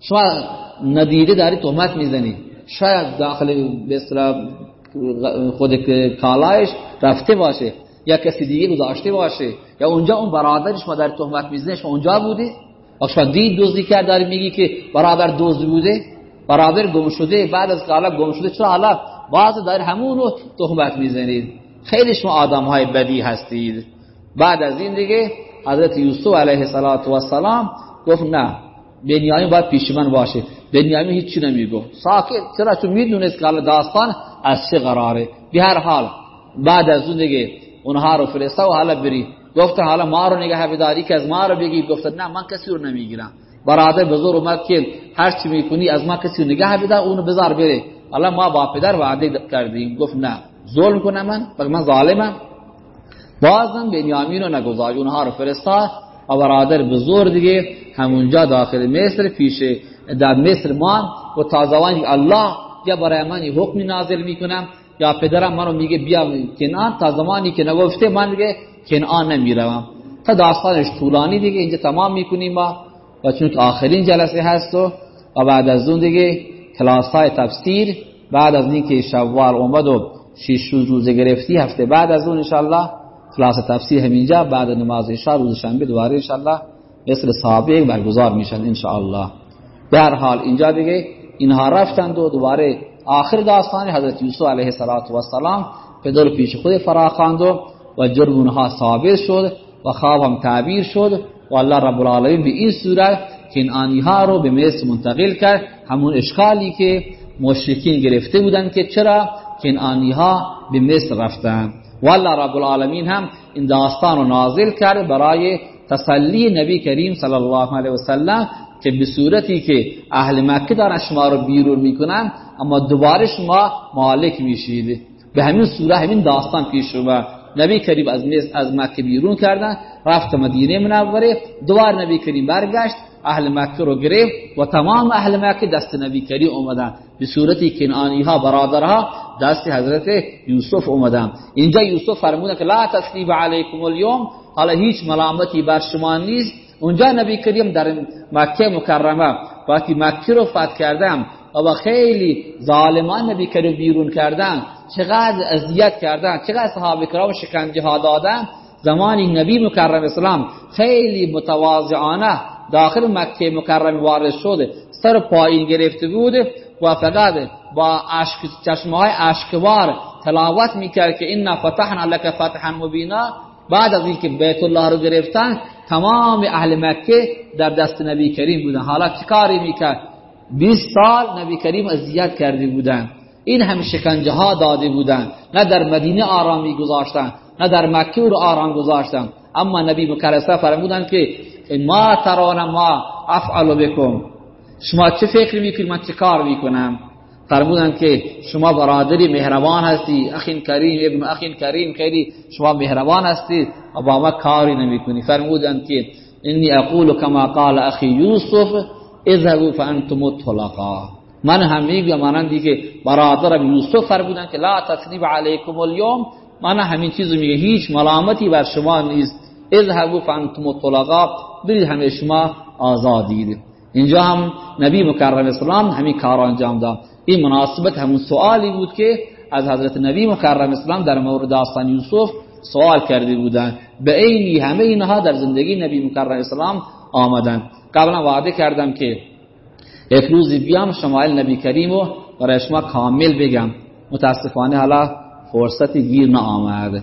شما ندیده داری تهمت می‌زنید شاید داخل به خود کالایش رفته باشه یا کسی دیگه گذاشته باشه یا اونجا اون برادرش ما در تهمت می‌زنه شما اونجا بوده و شما دید دزدی کرد داری میگی که برادر دزد بوده برادر گم شده بعد از که گم شده چرا حالا باز در همون رو تهمت می‌زنید خیلی شما آدم های بدی هستید بعد از این دیگه حضرت یوسف علیه السلام گفت نه بنیامین باید پیش من باشه. بنیامین هیچی نمیگو ساکت چرا؟ چون می‌دونست که داستان از چه قراره. به هر حال بعد از اون دیگه اونها رو فرستا و حالا بری. گفت حالا ما رو نگه بداری که از ما رو بگی. گفت نه من کسی رو نمی‌گیرم. برادر بزرگ اومد که هر چی می‌کنی از ما کسی رو نگه بدار اونو بذار بره. حالا ما با پدر وعده کردیم. گفت نه. ظلم کنم من من ظالمم. بازم بنیامین رو نگذاشت اونها رو فرستاد و برادر بزرگ دیگه همونجا داخل مصر پیش در مصر مان و تا زمانی الله یا برای من حکم نازل می‌کنم یا پدرم منو میگه بیا کنان تا زمانی که نگفته من دیگه کنان نمی‌روم. تا داستانش طولانی دیگه اینجا تمام می‌کنیم با و چون آخرین جلسه هست و بعد از اون دیگه کلاس های تفسیر بعد از اینکه شوال اومد و شش روزه گرفتی هفته بعد از اون انشالله کلاس تفسیر همینجا بعد نماز عشاء روز شنبه دوباره انشالله مثل سابق برگزار میشن انشاءالله. به هر حال اینجا دیگه اینها رفتند و دوباره آخر داستان حضرت یوسف علیه السلام پدر پیش خود فراخواند و و جرم اونها ثابت شد و خواب هم تعبیر شد و الله رب العالمین به این صورت کنعانی ها رو به مصر منتقل کرد. همون اشکالی که مشرکین گرفته بودن که چرا؟ کنعانی ها به مصر رفتن و الله رب العالمین هم این داستان رو نازل کرد برای تسلی نبی کریم صلی الله علیه وسلم که به صورتی که اهل مکه دارن شما رو بیرون می‌کنن اما دوباره شما مالک میشید. به همین صورت همین داستان پیش رو نبی کریم از از مکه بیرون کردن رفت مدینه منوره دوباره نبی کریم برگشت. اهل مکه رو گرفت و تمام اهل مکه دست نبی کریم اومدن. به صورتی کنعانی ها برادرها دست حضرت یوسف اومدن. اینجا یوسف فرمودن که لا تثریب علیکم اليوم حالا هیچ ملامتی بر شما نیست. اونجا نبی کریم در مکه مکرمه. وقتی مکه رو فتح کردم و خیلی ظالمان نبی کریم بیرون کردن چقدر اذیت کردن چقدر صحابه کرام شکنجه ها دادن زمانی نبی مکرم اسلام خیلی متواضعانه داخل مکه مکرم وارد شده سر پایین گرفته بود و فقط با عشق چشمه های اشکوار تلاوت می‌کرد که اینا فتحنا لك فتحا مبینا بعد از اینکه بیت الله رو گرفتن تمام اهل مکه در دست نبی کریم بودن. حالا چه کاری می‌کرد؟ 20 سال نبی کریم اذیت کرده بودن. این هم شکنجه ها داده بودن. نه در مدینه آرامی گذاشتن نه در مکه رو آرام گذاشتن. اما نبی مکرسه فرمودن که ما تران ما افعل بکن شما چه فکر می‌کنید؟ من چه کار می‌کنم؟ فرمودن که شما برادری مهربان هستی. اخین کریم ابن اخین کریم خیلی شما مهربان هستی و با ما کاری نمی‌کنی. فرمودن که انی اقول کما قال اخی یوسف اذهبوا فانتم الطلقاء من هم میگم مانندی که برادرم یوسف فرمودن که لا تصریب علیکم اليوم. من همین چیزو میگه. هیچ ملامتی بر شما نیست. اذهبوا فانتم الطلقاء برید همه شما آزادید اینجا هم نبی مکرم اسلام همین کار انجام داد. این مناسبت همون سوالی بود که از حضرت نبی مکرم اسلام در مورد داستان یوسف سوال کرده بودن. به عینی همه اینها در زندگی نبی مکرم اسلام آمدن. قبلا وعده کردم که یک روزی بیام شمایل نبی کریم و برای شما کامل بگم. متاسفانه حالا فرصتی گیر نآمد